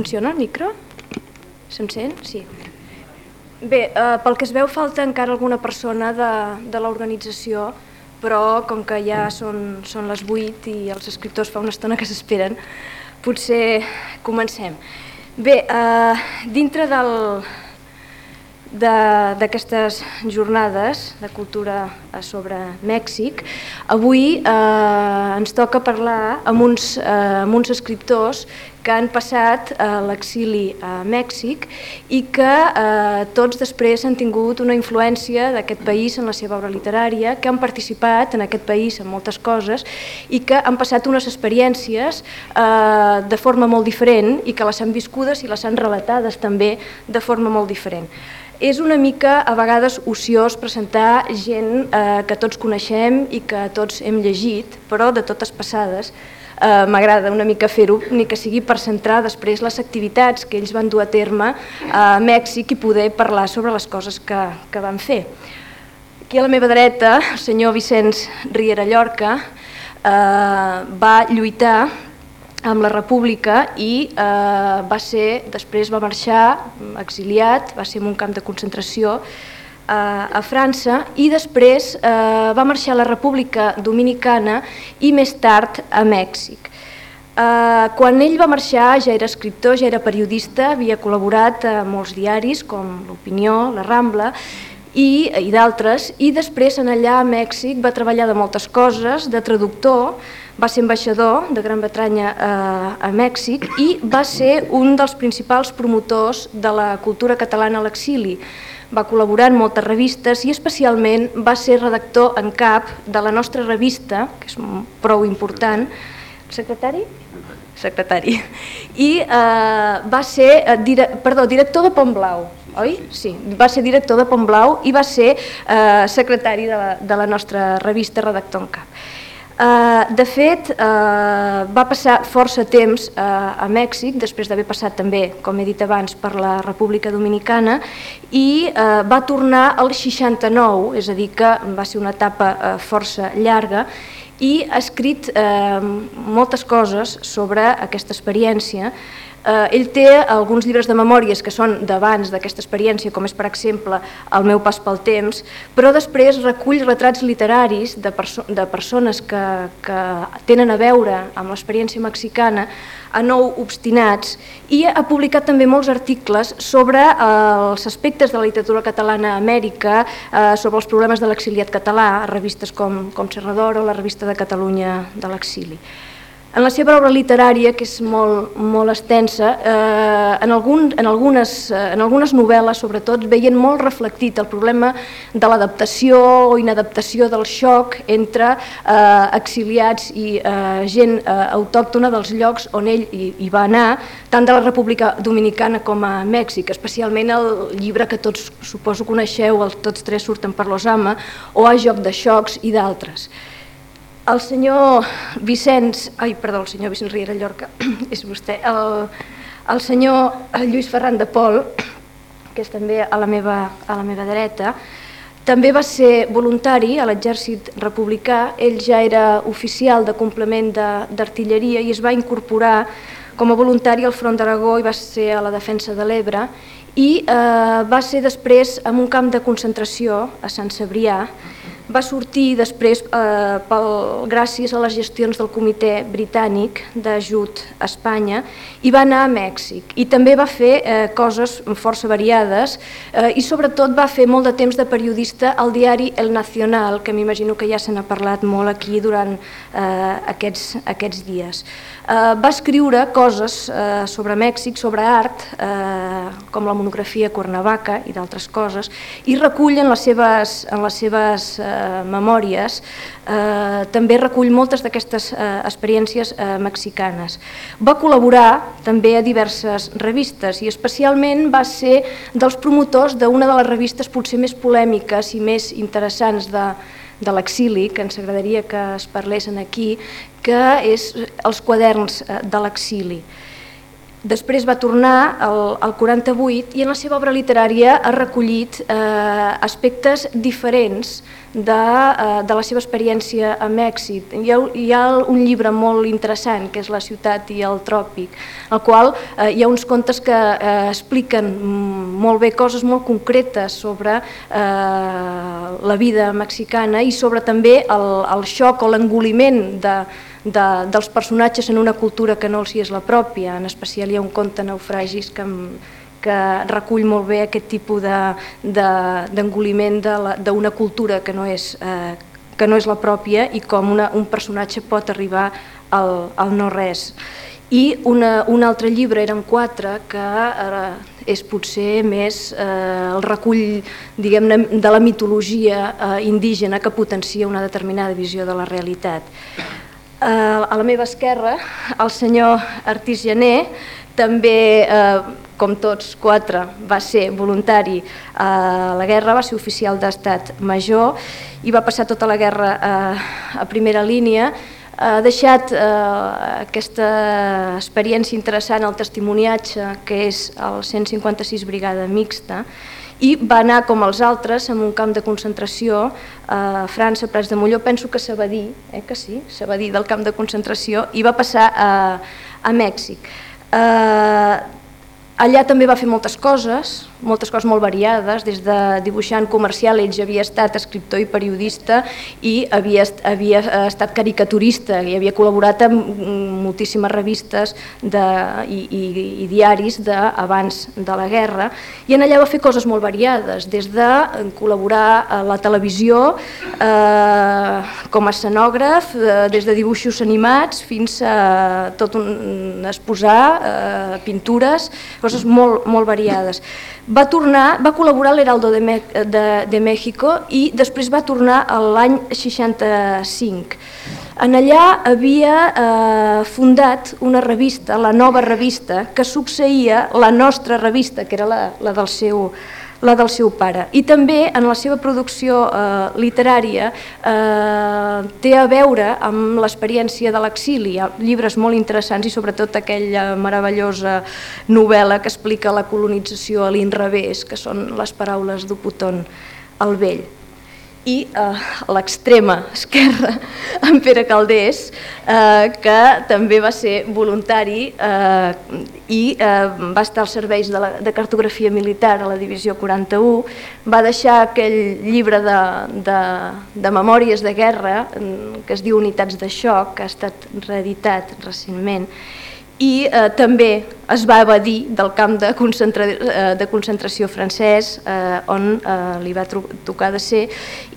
Funciona el micro? Se'm sent? Sí. Bé, eh, pel que es veu falta encara alguna persona de, de l'organització, però com que ja són, són les 8 i els escriptors fa una estona que s'esperen, potser comencem. Bé, eh, dintre del, d'aquestes jornades de cultura eh, sobre Mèxic. Avui eh, ens toca parlar amb uns, eh, amb uns escriptors que han passat eh, l'exili a Mèxic i que eh, tots després han tingut una influència d'aquest país en la seva obra literària, que han participat en aquest país en moltes coses i que han passat unes experiències eh, de forma molt diferent i que les han viscudes i les han relatades també de forma molt diferent. És una mica a vegades ociós presentar gent eh, que tots coneixem i que tots hem llegit, però de totes passades eh, m'agrada una mica fer-ho, ni que sigui per centrar després les activitats que ells van dur a terme a Mèxic i poder parlar sobre les coses que, que van fer. Aquí a la meva dreta, el senyor Vicenç Riera Llorca eh, va lluitar amb la República i eh, va ser, després va marxar exiliat, va ser en un camp de concentració eh, a França i després eh, va marxar a la República Dominicana i més tard a Mèxic. Eh, quan ell va marxar ja era escriptor, ja era periodista, havia col·laborat a molts diaris com l'Opinió, la Rambla i, i d'altres i després en allà a Mèxic va treballar de moltes coses, de traductor, va ser ambaixador de Gran Bretanya a, eh, a Mèxic i va ser un dels principals promotors de la cultura catalana a l'exili. Va col·laborar en moltes revistes i especialment va ser redactor en cap de la nostra revista, que és prou important, secretari? Secretari. I eh, va ser eh, dire, perdó, director de Pont Blau, oi? Sí, va ser director de Pont Blau i va ser eh, secretari de la, de la nostra revista Redactor en Cap. Uh, de fet, uh, va passar força temps uh, a Mèxic, després d'haver passat també, com he dit abans, per la República Dominicana, i uh, va tornar al 69, és a dir, que va ser una etapa uh, força llarga, i ha escrit uh, moltes coses sobre aquesta experiència, Eh, ell té alguns llibres de memòries que són d'abans d'aquesta experiència, com és per exemple El meu pas pel temps, però després recull retrats literaris de, perso de persones que, que tenen a veure amb l'experiència mexicana a nou obstinats i ha publicat també molts articles sobre eh, els aspectes de la literatura catalana a Amèrica, eh, sobre els problemes de l'exiliat català, a revistes com, com Serrador o la revista de Catalunya de l'exili. En la seva obra literària, que és molt, molt extensa, eh, en, algun, en, algunes, eh, en algunes novel·les, sobretot, veien molt reflectit el problema de l'adaptació o inadaptació del xoc entre eh, exiliats i eh, gent eh, autòctona dels llocs on ell hi, hi va anar, tant de la República Dominicana com a Mèxic, especialment el llibre que tots suposo coneixeu, els Tots tres surten per l'Osama, o a Joc de xocs i d'altres. El senyor Vicenç, ai, perdó, el senyor Vicenç Riera Llorca, és vostè, el, el senyor Lluís Ferran de Pol, que és també a la meva, a la meva dreta, també va ser voluntari a l'exèrcit republicà, ell ja era oficial de complement d'artilleria i es va incorporar com a voluntari al front d'Aragó i va ser a la defensa de l'Ebre. I eh, va ser després en un camp de concentració a Sant Cebrià va sortir després, eh, pel, gràcies a les gestions del comitè britànic d'ajut a Espanya, i va anar a Mèxic. I també va fer eh, coses força variades eh, i sobretot va fer molt de temps de periodista al diari El Nacional, que m'imagino que ja se n'ha parlat molt aquí durant eh, aquests, aquests dies. Eh, va escriure coses eh, sobre Mèxic, sobre art, eh, com la monografia Cuernavaca i d'altres coses, i recull en les seves, en les seves eh, memòries, eh, també recull moltes d'aquestes eh, experiències eh, mexicanes. Va col·laborar també a diverses revistes i especialment va ser dels promotors d'una de les revistes potser més polèmiques i més interessants de, de l'exili, que ens agradaria que es parlessin aquí, que és els quaderns eh, de l'exili. Després va tornar al, al 48 i en la seva obra literària ha recollit eh, aspectes diferents eh, de la seva experiència a Mèxic. Hi ha, hi ha un llibre molt interessant, que és La ciutat i el tròpic, el qual eh, hi ha uns contes que eh, expliquen molt bé coses molt concretes sobre eh, la vida mexicana i sobre també el, el xoc o l'engoliment de, de, dels personatges en una cultura que no els hi és la pròpia, en especial hi ha un conte naufragis que, que recull molt bé aquest tipus d'engoliment de, de, d'una cultura que no, és, eh, que no és la pròpia i com una, un personatge pot arribar al, al no-res. I una, un altre llibre, eren quatre, que eh, és potser més eh, el recull diguem de la mitologia eh, indígena que potencia una determinada visió de la realitat. Eh, a la meva esquerra, el senyor Artís Jané, també, eh, com tots quatre, va ser voluntari a la guerra, va ser oficial d'estat major i va passar tota la guerra eh, a primera línia, ha deixat eh, aquesta experiència interessant, el testimoniatge, que és el 156 Brigada Mixta, i va anar com els altres en un camp de concentració a França, Prats de Molló, penso que Sabadí, eh, que sí, Sabadí del camp de concentració, i va passar a, a Mèxic. Eh, allà també va fer moltes coses, moltes coses molt variades, des de dibuixant comercial, ell havia estat escriptor i periodista i havia, havia estat caricaturista i havia col·laborat amb moltíssimes revistes de, i, i, i diaris de, abans de la guerra i en allà va fer coses molt variades, des de col·laborar a la televisió eh, com a escenògraf, eh, des de dibuixos animats fins a tot un, exposar eh, pintures, coses molt, molt variades va tornar, va col·laborar a l'Heraldo de, Me de, de México i després va tornar l'any 65. En allà havia eh, fundat una revista, la nova revista, que succeïa la nostra revista, que era la, la del seu la del seu pare. I també en la seva producció eh, literària eh, té a veure amb l'experiència de l'exili. Llibres molt interessants i sobretot aquella meravellosa novel·la que explica la colonització a l'inrevés, que són les paraules d'Uputon el vell i eh, l'extrema esquerra en Pere Caldés, eh, que també va ser voluntari eh, i eh, va estar als serveis de, la, de cartografia militar a la divisió 41, va deixar aquell llibre de, de, de memòries de guerra mm, que es diu Unitats de xoc, que ha estat reeditat recentment, i eh, també es va evadir del camp de, concentra eh, de concentració francès eh, on eh, li va tocar de ser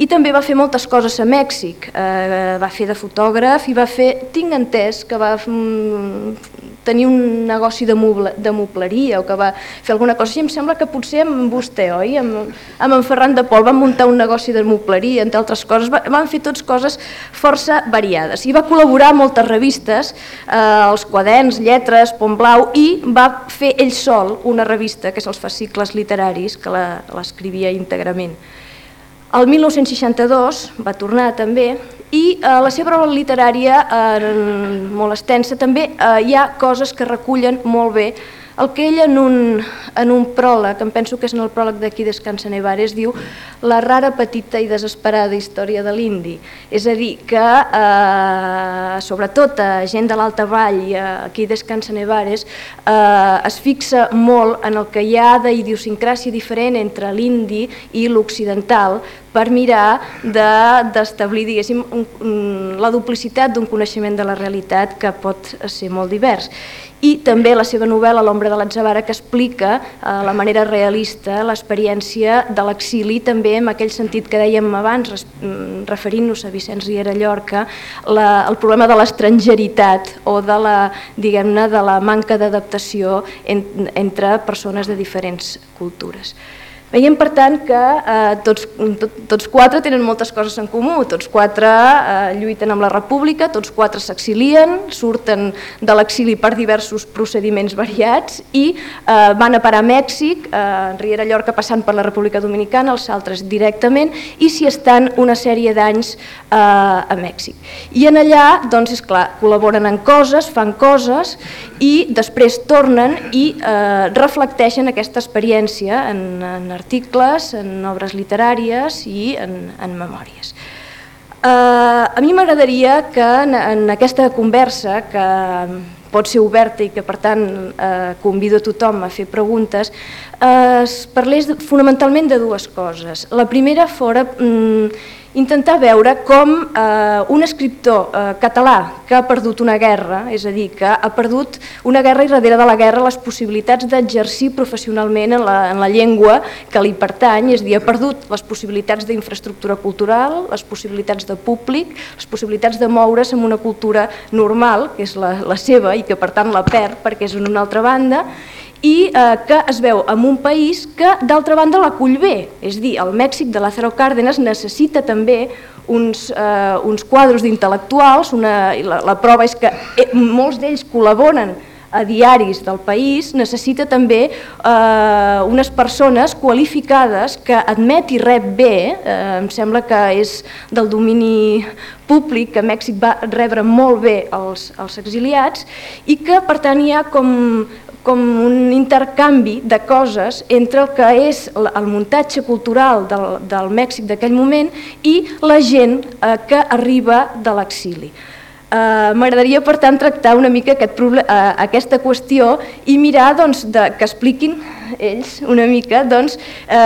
i també va fer moltes coses a Mèxic, eh, va fer de fotògraf i va fer, tinc entès que va mm, tenir un negoci de, moble, de mobleria o que va fer alguna cosa. I em sembla que potser amb vostè, oi? Amb, amb en Ferran de Pol van muntar un negoci de mobleria, entre altres coses. Van fer tots coses força variades. I va col·laborar a moltes revistes, eh, els quaderns, lletres, Pont Blau, i va fer ell sol una revista, que és els fascicles literaris, que l'escrivia íntegrament. El 1962 va tornar també i eh, la seva obra literària, eh, molt extensa, també eh, hi ha coses que recullen molt bé el que ell en un, en un pròleg, em penso que és en el pròleg d'aquí Descansa Nevares, diu la rara, petita i desesperada història de l'indi. És a dir, que eh, sobretot a gent de l'Alta Vall i aquí Descansa Nevares eh, es fixa molt en el que hi ha d'idiosincràsia diferent entre l'indi i l'occidental per mirar d'establir, de, la duplicitat d'un coneixement de la realitat que pot ser molt divers i també la seva novel·la L'ombra de l'Atzavara que explica eh, la manera realista l'experiència de l'exili també en aquell sentit que dèiem abans mm, referint-nos a Vicenç Riera Llorca la, el problema de l'estrangeritat o de la, diguem-ne, de la manca d'adaptació en, entre persones de diferents cultures. Veiem, per tant, que eh, tots, tot, tots quatre tenen moltes coses en comú, tots quatre eh, lluiten amb la república, tots quatre s'exilien, surten de l'exili per diversos procediments variats i eh, van a parar a Mèxic, eh, Riera Llorca passant per la República Dominicana, els altres directament, i s'hi estan una sèrie d'anys eh, a Mèxic. I en allà, doncs, és clar, col·laboren en coses, fan coses i després tornen i eh, reflecteixen aquesta experiència en, en articles, en obres literàries i en, en memòries. Eh, a mi m'agradaria que en, en aquesta conversa, que pot ser oberta i que per tant eh, convido a tothom a fer preguntes, eh, es parlés fonamentalment de dues coses. La primera fora mm, intentar veure com eh, un escriptor eh, català que ha perdut una guerra, és a dir, que ha perdut una guerra i darrere de la guerra les possibilitats d'exercir professionalment en la, en la llengua que li pertany, és a dir, ha perdut les possibilitats d'infraestructura cultural, les possibilitats de públic, les possibilitats de moure's en una cultura normal, que és la, la seva i que per tant la perd perquè és en una altra banda, i eh, que es veu en un país que d'altra banda l'acull bé, és dir, el Mèxic de Lázaro Cárdenas necessita també uns, eh, uns quadros d'intel·lectuals, la, la prova és que eh, molts d'ells col·laboren a diaris del país, necessita també eh, unes persones qualificades que admet i rep bé, eh, em sembla que és del domini públic, que Mèxic va rebre molt bé els, els exiliats i que per tant hi ha com com un intercanvi de coses entre el que és el muntatge cultural del, del Mèxic d'aquell moment i la gent eh, que arriba de l'exili. Eh, M'agradaria, per tant, tractar una mica aquest eh, aquesta qüestió i mirar doncs, de, que expliquin ells una mica doncs, eh,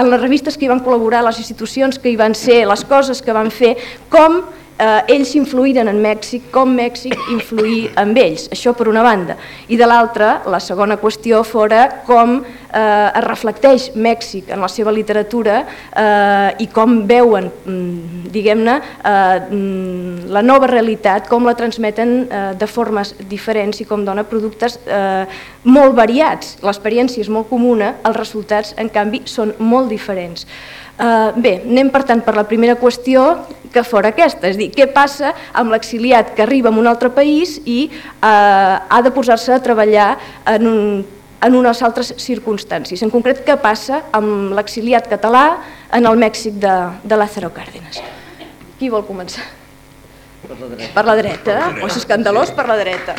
en les revistes que hi van col·laborar, les institucions que hi van ser, les coses que van fer, com eh, ells influïren en Mèxic com Mèxic influir en ells, això per una banda. I de l'altra, la segona qüestió fora com eh, es reflecteix Mèxic en la seva literatura eh, i com veuen, mm, diguem-ne, eh, mm, la nova realitat, com la transmeten eh, de formes diferents i com dona productes eh, molt variats. L'experiència és molt comuna, els resultats, en canvi, són molt diferents. Uh, bé, anem per tant per la primera qüestió que fora aquesta, és dir, què passa amb l'exiliat que arriba a un altre país i uh, ha de posar-se a treballar en, un, en unes altres circumstàncies. En concret, què passa amb l'exiliat català en el Mèxic de, de Lázaro Cárdenas. Qui vol començar? Per la dreta. Per la dreta, o és escandalós per la dreta.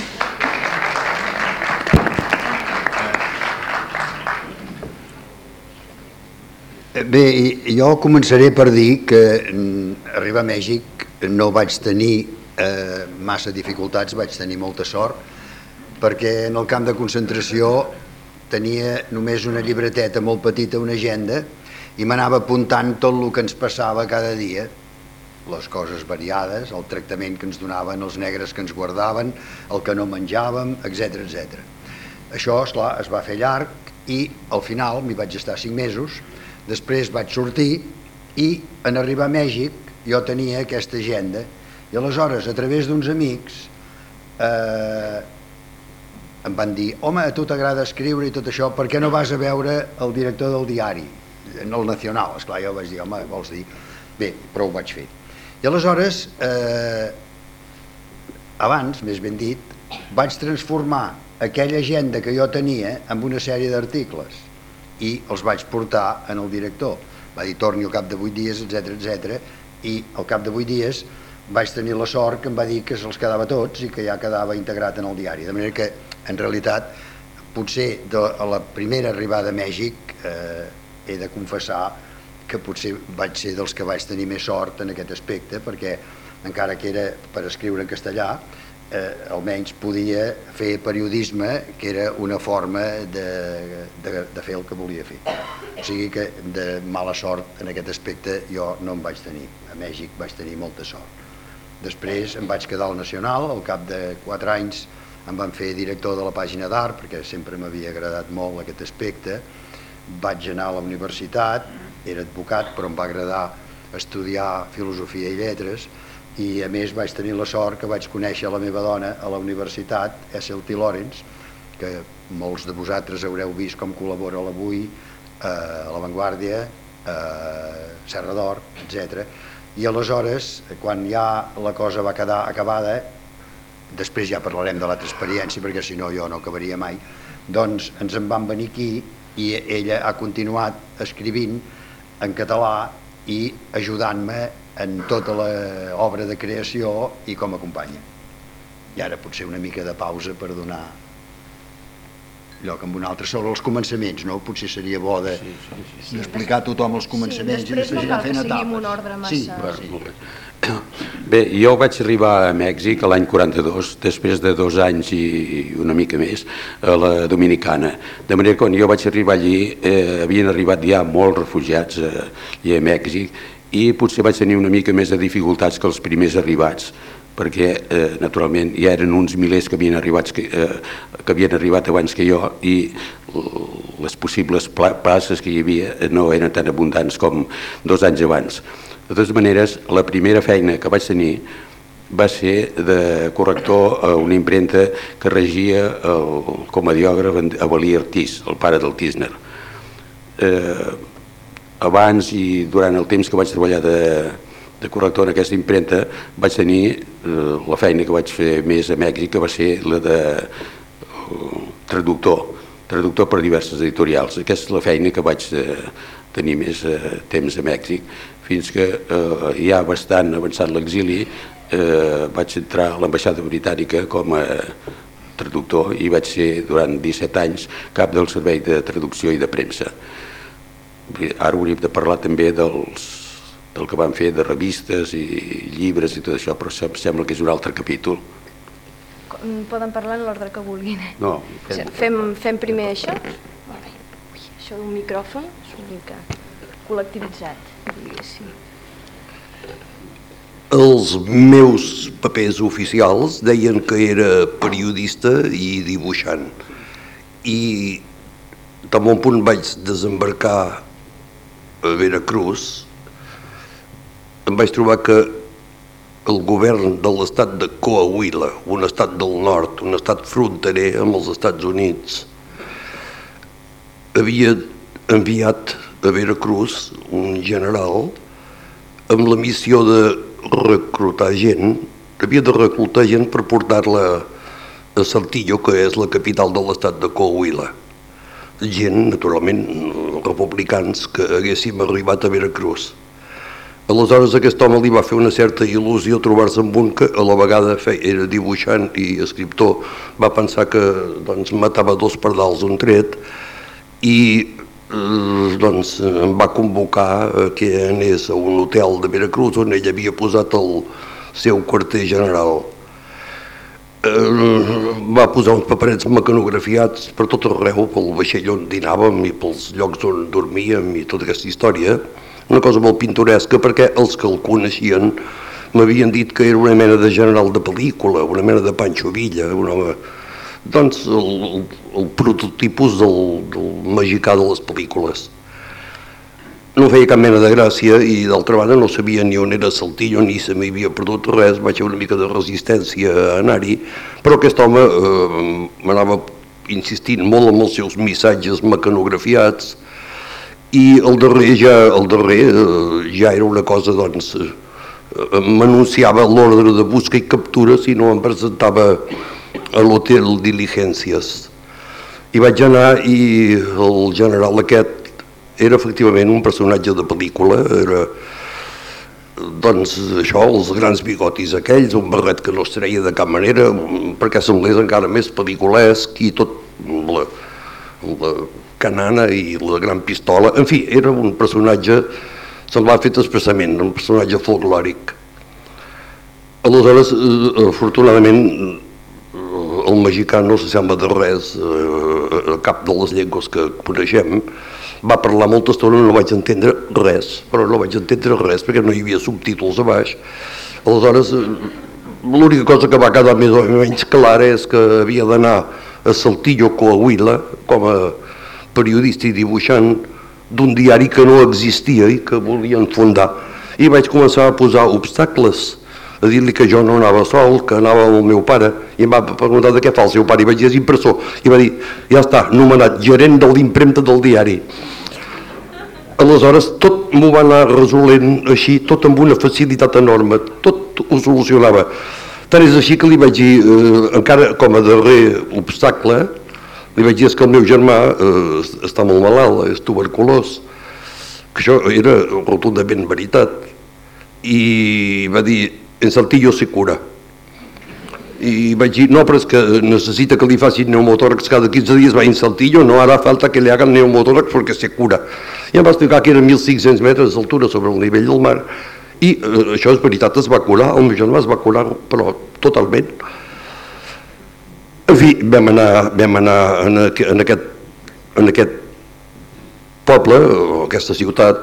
Bé, jo començaré per dir que mm, arribar a Mèxic no vaig tenir eh, massa dificultats, vaig tenir molta sort, perquè en el camp de concentració tenia només una llibreteta molt petita, una agenda, i m'anava apuntant tot el que ens passava cada dia, les coses variades, el tractament que ens donaven els negres que ens guardaven, el que no menjàvem, etc etc. Això, esclar, es va fer llarg i al final m'hi vaig estar cinc mesos, Després vaig sortir i en arribar a Mèxic jo tenia aquesta agenda i aleshores a través d'uns amics eh, em van dir home, a tu t'agrada escriure i tot això, per què no vas a veure el director del diari, en el Nacional? Esclar, jo vaig dir, home, vols dir? Bé, però ho vaig fer. I aleshores, eh, abans, més ben dit, vaig transformar aquella agenda que jo tenia en una sèrie d'articles i els vaig portar en el director. Va dir torni al cap de 8 dies, etc etc. i al cap de 8 dies vaig tenir la sort que em va dir que se'ls quedava tots i que ja quedava integrat en el diari. De manera que, en realitat, potser de la primera arribada a Mèxic eh, he de confessar que potser vaig ser dels que vaig tenir més sort en aquest aspecte perquè encara que era per escriure en castellà eh, almenys podia fer periodisme que era una forma de, de, de fer el que volia fer. O sigui que de mala sort en aquest aspecte jo no em vaig tenir. A Mèxic vaig tenir molta sort. Després em vaig quedar al Nacional al cap de 4 anys em van fer director de la pàgina d'art perquè sempre m'havia agradat molt aquest aspecte. Vaig anar a la universitat era advocat però em va agradar estudiar filosofia i lletres i a més vaig tenir la sort que vaig conèixer la meva dona a la universitat, S.L.T. Lawrence, que molts de vosaltres haureu vist com col·labora l'avui, eh, a La Vanguardia, eh, Serra d'Or, etc. I aleshores, quan ja la cosa va quedar acabada, després ja parlarem de l'altra experiència, perquè si no jo no acabaria mai, doncs ens en van venir aquí i ella ha continuat escrivint en català i ajudant-me en tota l'obra de creació i com a companya. I ara potser una mica de pausa per donar lloc amb un altre, sobre els començaments, no? Potser seria bo de, sí, sí, sí, d'explicar a tothom els començaments sí, i després no cal que seguim un ordre massa... Sí, va, sí. Bé, jo vaig arribar a Mèxic l'any 42, després de dos anys i una mica més, a la Dominicana. De manera que quan jo vaig arribar allí, eh, havien arribat ja molts refugiats eh, a Mèxic i potser vaig tenir una mica més de dificultats que els primers arribats perquè eh, naturalment ja eren uns milers que havien, arribat, que, eh, que havien arribat abans que jo i les possibles places que hi havia no eren tan abundants com dos anys abans. De totes maneres, la primera feina que vaig tenir va ser de corrector a una impremta que regia el comediògraf Avalí Artís, el pare del Tisner. Eh, abans i durant el temps que vaig treballar de, de corrector en aquesta impremta vaig tenir eh, la feina que vaig fer més a Mèxic que va ser la de eh, traductor traductor per diverses editorials. Aquesta és la feina que vaig eh, tenir més eh, temps a Mèxic fins que eh, ja bastant avançat l'exili eh, vaig entrar a l'ambaixada britànica com a traductor i vaig ser durant 17 anys cap del servei de traducció i de premsa ara hauríem de parlar també dels del que van fer de revistes i llibres i tot això, però sembla que és un altre capítol. Poden parlar en l'ordre que vulguin. Eh? No. Fem... Fem, fem primer això? Ui, això d'un micròfon és una mica col·lectivitzat, diguéssim. Els meus papers oficials deien que era periodista i dibuixant. I de bon punt vaig desembarcar a Veracruz em vaig trobar que el govern de l'estat de Coahuila, un estat del nord, un estat fronterer amb els Estats Units, havia enviat a Veracruz un general amb la missió de reclutar gent, havia de reclutar gent per portar-la a Saltillo, que és la capital de l'estat de Coahuila. Gent, naturalment, republicans que haguéssim arribat a Veracruz. Aleshores aquest home li va fer una certa il·lusió trobar-se amb un que a la vegada feia, era dibuixant i escriptor, va pensar que doncs, matava dos pardals un tret i eh, doncs, em va convocar que anés a un hotel de Veracruz on ell havia posat el seu quarter general. Eh, va posar uns paperets mecanografiats per tot arreu, pel vaixell on dinàvem i pels llocs on dormíem i tota aquesta història, una cosa molt pintoresca perquè els que el coneixien m'havien dit que era una mena de general de pel·lícula, una mena de Pancho Villa, un home, doncs el, el, prototipus del, del magicà de les pel·lícules. No feia cap mena de gràcia i d'altra banda no sabia ni on era Saltillo ni se m'havia perdut res, vaig fer una mica de resistència a anar-hi, però aquest home eh, m'anava insistint molt amb els seus missatges mecanografiats, i el darrer ja, el darrer eh, ja era una cosa doncs eh, m'anunciava l'ordre de busca i captura si no em presentava a l'hotel Diligències. I vaig anar i el general aquest era efectivament un personatge de pel·lícula era doncs això, els grans bigotis aquells, un barret que no es treia de cap manera perquè semblés encara més pel·lículesc i tot la, la canana i la gran pistola, en fi, era un personatge, se'l va fet expressament, un personatge folclòric. Aleshores, eh, afortunadament, el mexicà no s'assembla de res a cap de les llengües que coneixem, va parlar molta estona, no vaig entendre res, però no vaig entendre res perquè no hi havia subtítols a baix. Aleshores, l'única cosa que va quedar més o menys clara és que havia d'anar a Saltillo, Coahuila, com a periodista i dibuixant d'un diari que no existia i que volien fundar. I vaig començar a posar obstacles, a dir-li que jo no anava sol, que anava amb el meu pare, i em va preguntar de què fa el seu pare, i vaig dir, és impressor, i va dir, ja està, nomenat gerent de l'impremta del diari. Aleshores, tot m'ho va anar resolent així, tot amb una facilitat enorme, tot ho solucionava. Tant és així que li vaig dir, eh, encara com a darrer obstacle, li vaig dir que el meu germà eh, està molt malalt, és tuberculós, que això era rotundament veritat, i va dir, en Saltillo se cura. i vaig dir, no, però és que necessita que li facin neumotòrax cada 15 dies, va en Saltillo, no hará falta que le hagan neumotòrax perquè se cura. I em va explicar que eren 1.500 metres d'altura sobre el nivell del mar, i eh, això és veritat, es va curar, el meu germà es va curar, però totalment. En fi, vam anar, vam anar en, en, aquest, en aquest poble, o aquesta ciutat,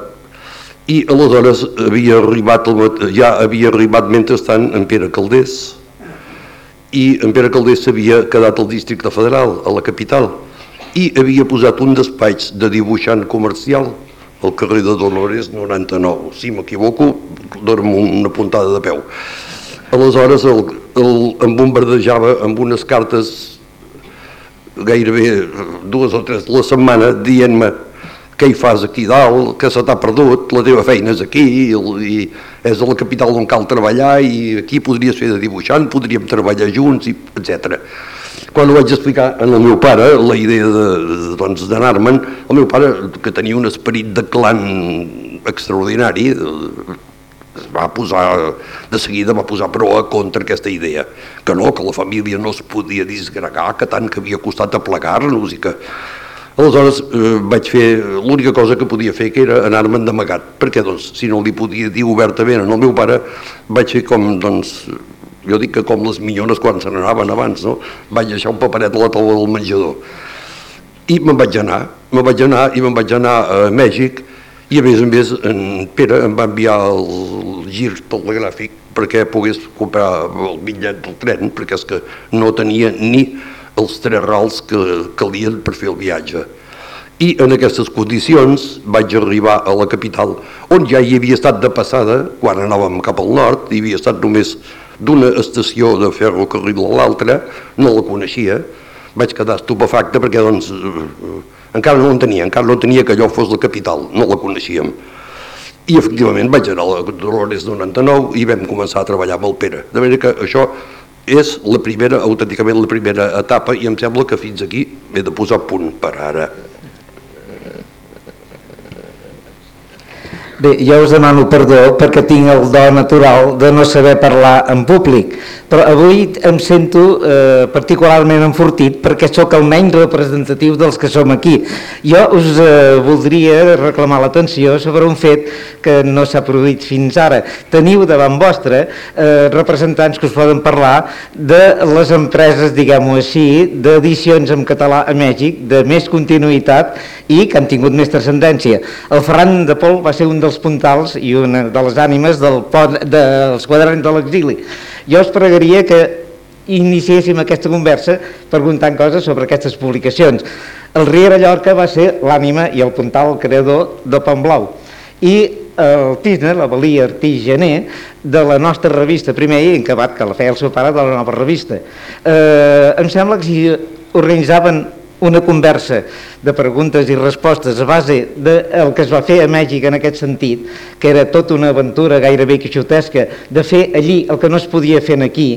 i aleshores havia arribat, ja havia arribat mentrestant en Pere Caldés, i en Pere Caldés s'havia quedat al districte federal, a la capital, i havia posat un despatx de dibuixant comercial al carrer de Dolores 99. Si m'equivoco, dormo una puntada de peu. Aleshores el, el, em bombardejava amb unes cartes gairebé dues o tres la setmana dient-me què hi fas aquí dalt, que se t'ha perdut, la teva feina és aquí, i, és a la capital on cal treballar, i aquí podries fer de dibuixant, podríem treballar junts, etc. Quan ho vaig explicar al meu pare, la idea doncs, d'anar-me'n, doncs, el meu pare, que tenia un esperit de clan extraordinari, es va posar, de seguida va posar proa contra aquesta idea, que no, que la família no es podia disgregar, que tant que havia costat aplegar-nos i que Aleshores eh, vaig fer, l'única cosa que podia fer que era anar-me'n d'amagat, perquè doncs, si no li podia dir obertament al meu pare, vaig fer com, doncs, jo dic que com les millones quan se n'anaven abans, no? vaig deixar un paperet a la taula del menjador. I me'n vaig anar, me'n vaig anar i me'n vaig anar a Mèxic i a més a més en Pere em va enviar el gir telegràfic perquè pogués comprar el bitllet del tren, perquè és que no tenia ni els tres rals que calien per fer el viatge. I en aquestes condicions vaig arribar a la capital, on ja hi havia estat de passada, quan anàvem cap al nord, hi havia estat només d'una estació de ferrocarril a l'altra, no la coneixia, vaig quedar estupefacte perquè doncs, eh, encara no tenia, encara no tenia que allò fos la capital, no la coneixíem. I efectivament vaig anar a la Dolores 99 i vam començar a treballar amb el Pere. De manera que això és la primera, autènticament la primera etapa i em sembla que fins aquí he de posar punt per ara. Bé, jo us demano perdó perquè tinc el do natural de no saber parlar en públic, però avui em sento eh, particularment enfortit perquè sóc el menys representatiu dels que som aquí. Jo us eh, voldria reclamar l'atenció sobre un fet que no s'ha produït fins ara. Teniu davant vostre eh, representants que us poden parlar de les empreses, diguem-ho així, d'edicions en català a Mèxic, de més continuïtat i que han tingut més transcendència. El Ferran de Pol va ser un dels puntals i una de les ànimes del pont, dels quaderns de l'exili. Jo us pregaria que iniciéssim aquesta conversa preguntant coses sobre aquestes publicacions. El Riera Llorca va ser l'ànima i el puntal creador de Pont Blau i el Tisner, la valia Artí Gené, de la nostra revista primer i encabat que la feia el seu pare de la nova revista. Eh, em sembla que si organitzaven una conversa de preguntes i respostes a base del que es va fer a Mèxic en aquest sentit, que era tota una aventura gairebé quixotesca de fer allí el que no es podia fer aquí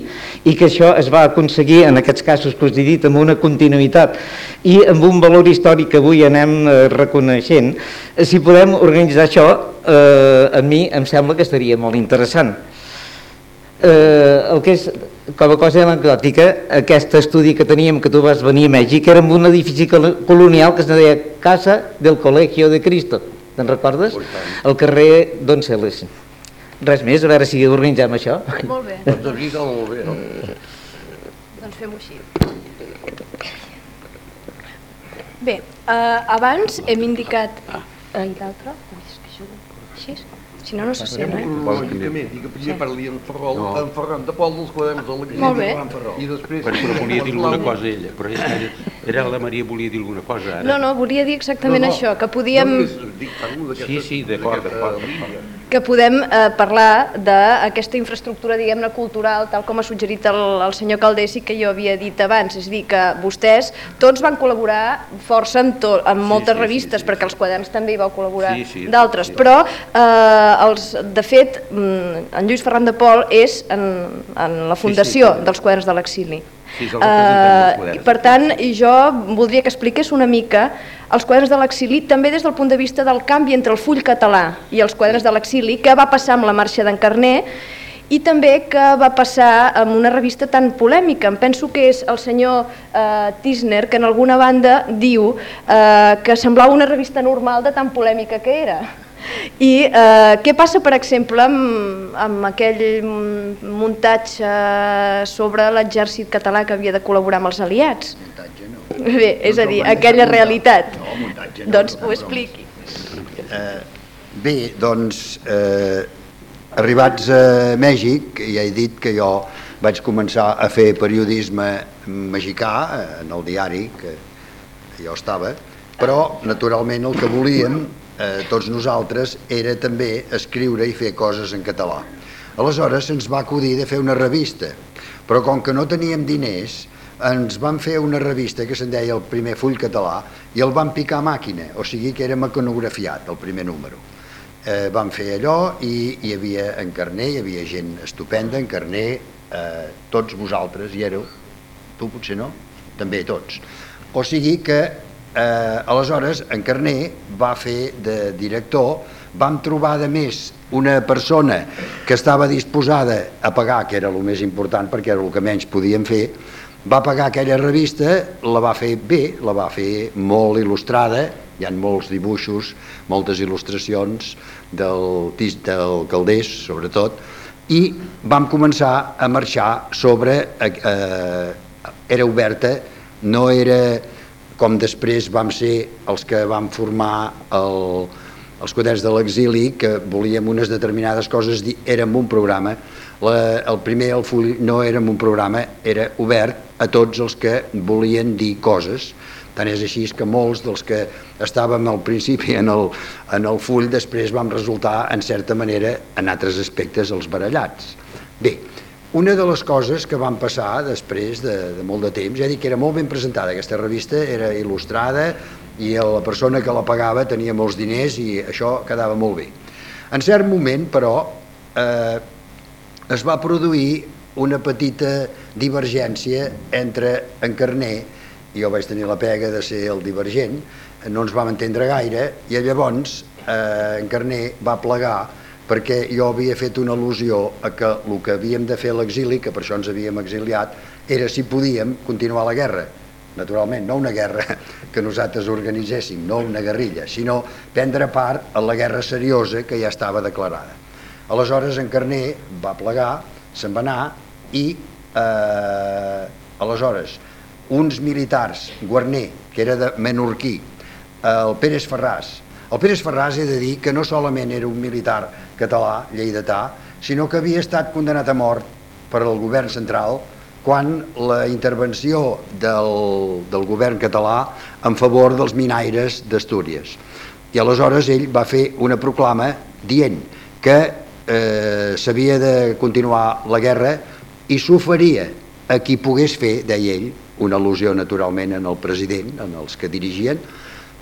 i que això es va aconseguir en aquests casos que us he dit amb una continuïtat i amb un valor històric que avui anem eh, reconeixent, si podem organitzar això, eh, a mi em sembla que estaria molt interessant. Eh, el que és com a cosa anecdòtica, aquest estudi que teníem, que tu vas venir a Mèxic, era en un edifici colonial que es deia Casa del Colegio de Cristo. Te'n recordes? Al carrer Donceles. Res més, a veure si organitzem això. Molt bé. Doncs aquí molt bé, no? Doncs fem-ho així. Bé, eh, abans hem indicat... Eh, I l'altre? Si no, no se sent, eh? Bàsicament, i que primer parli en Ferrol, no. en Ferran de Pol dels quaderns de. Molt bé. I després... Però, però volia dir alguna cosa ella, però és que era la Maria volia dir alguna cosa ara. No, no, volia dir exactament no, no. això, que podíem... No, dic, parlo Sí, sí, d'acord, d'acord. Que podem eh, parlar d'aquesta infraestructura, diguem-ne, cultural, tal com ha suggerit el, el senyor Caldés i que jo havia dit abans, és a dir, que vostès tots van col·laborar força en, to, en moltes sí, sí, revistes, sí, sí. perquè els quaderns també hi vau col·laborar Sí, sí, d'altres, sí. però eh, els, de fet, mm, en Lluís Ferran de Pol és en, en la fundació sí. dels quaderns de l'exili. Sí, dels Eh, quaderns. per tant, jo voldria que expliqués una mica els quaderns de l'exili també des del punt de vista del canvi entre el full català i els quaderns de l'exili, què va passar amb la marxa d'en Carné i també que va passar amb una revista tan polèmica. Em penso que és el senyor eh, Tisner que en alguna banda diu eh, que semblava una revista normal de tan polèmica que era. I eh, què passa, per exemple, amb, amb aquell muntatge sobre l'exèrcit català que havia de col·laborar amb els aliats? Muntatge no. Bé, és a dir, aquella realitat. No, muntatge no. Doncs ho expliqui. Eh, bé, doncs, eh, arribats a Mèxic, ja he dit que jo vaig començar a fer periodisme mexicà eh, en el diari, que jo estava, però naturalment el que volíem eh, tots nosaltres era també escriure i fer coses en català. Aleshores se'ns va acudir de fer una revista, però com que no teníem diners, ens van fer una revista que se'n deia el primer full català i el van picar a màquina, o sigui que era mecanografiat el primer número. Eh, van fer allò i hi havia en Carner, hi havia gent estupenda, en Carner, eh, tots vosaltres hi éreu, tu potser no, també tots. O sigui que eh, aleshores en Carner va fer de director, vam trobar de més una persona que estava disposada a pagar, que era el més important perquè era el que menys podíem fer, va pagar aquella revista, la va fer bé, la va fer molt il·lustrada, hi ha molts dibuixos, moltes il·lustracions del, del Caldés, sobretot, i vam començar a marxar sobre... Eh, era oberta, no era com després vam ser els que vam formar el, els quaderns de l'exili, que volíem unes determinades coses, érem un programa, la, el primer, el full, no érem un programa, era obert a tots els que volien dir coses, tant és així que molts dels que estàvem al principi en el, en el full després vam resultar, en certa manera, en altres aspectes, els barallats. Bé, una de les coses que van passar després de, de molt de temps, ja dic que era molt ben presentada aquesta revista, era il·lustrada i la persona que la pagava tenia molts diners i això quedava molt bé. En cert moment, però, eh, es va produir una petita divergència entre en Carné, jo vaig tenir la pega de ser el divergent, no ens vam entendre gaire, i llavors eh, en Carné va plegar perquè jo havia fet una al·lusió a que el que havíem de fer a l'exili, que per això ens havíem exiliat, era si podíem continuar la guerra. Naturalment, no una guerra que nosaltres organitzéssim, no una guerrilla, sinó prendre part a la guerra seriosa que ja estava declarada. Aleshores, en Carner va plegar, se'n va anar i eh, aleshores uns militars, Guarner, que era de Menorquí, el Pérez Ferràs, el Pérez Ferràs he de dir que no solament era un militar català, lleidatà, sinó que havia estat condemnat a mort per al govern central quan la intervenció del, del govern català en favor dels minaires d'Astúries. I aleshores ell va fer una proclama dient que eh, s'havia de continuar la guerra i s'oferia a qui pogués fer, deia ell, una al·lusió naturalment en el president, en els que dirigien,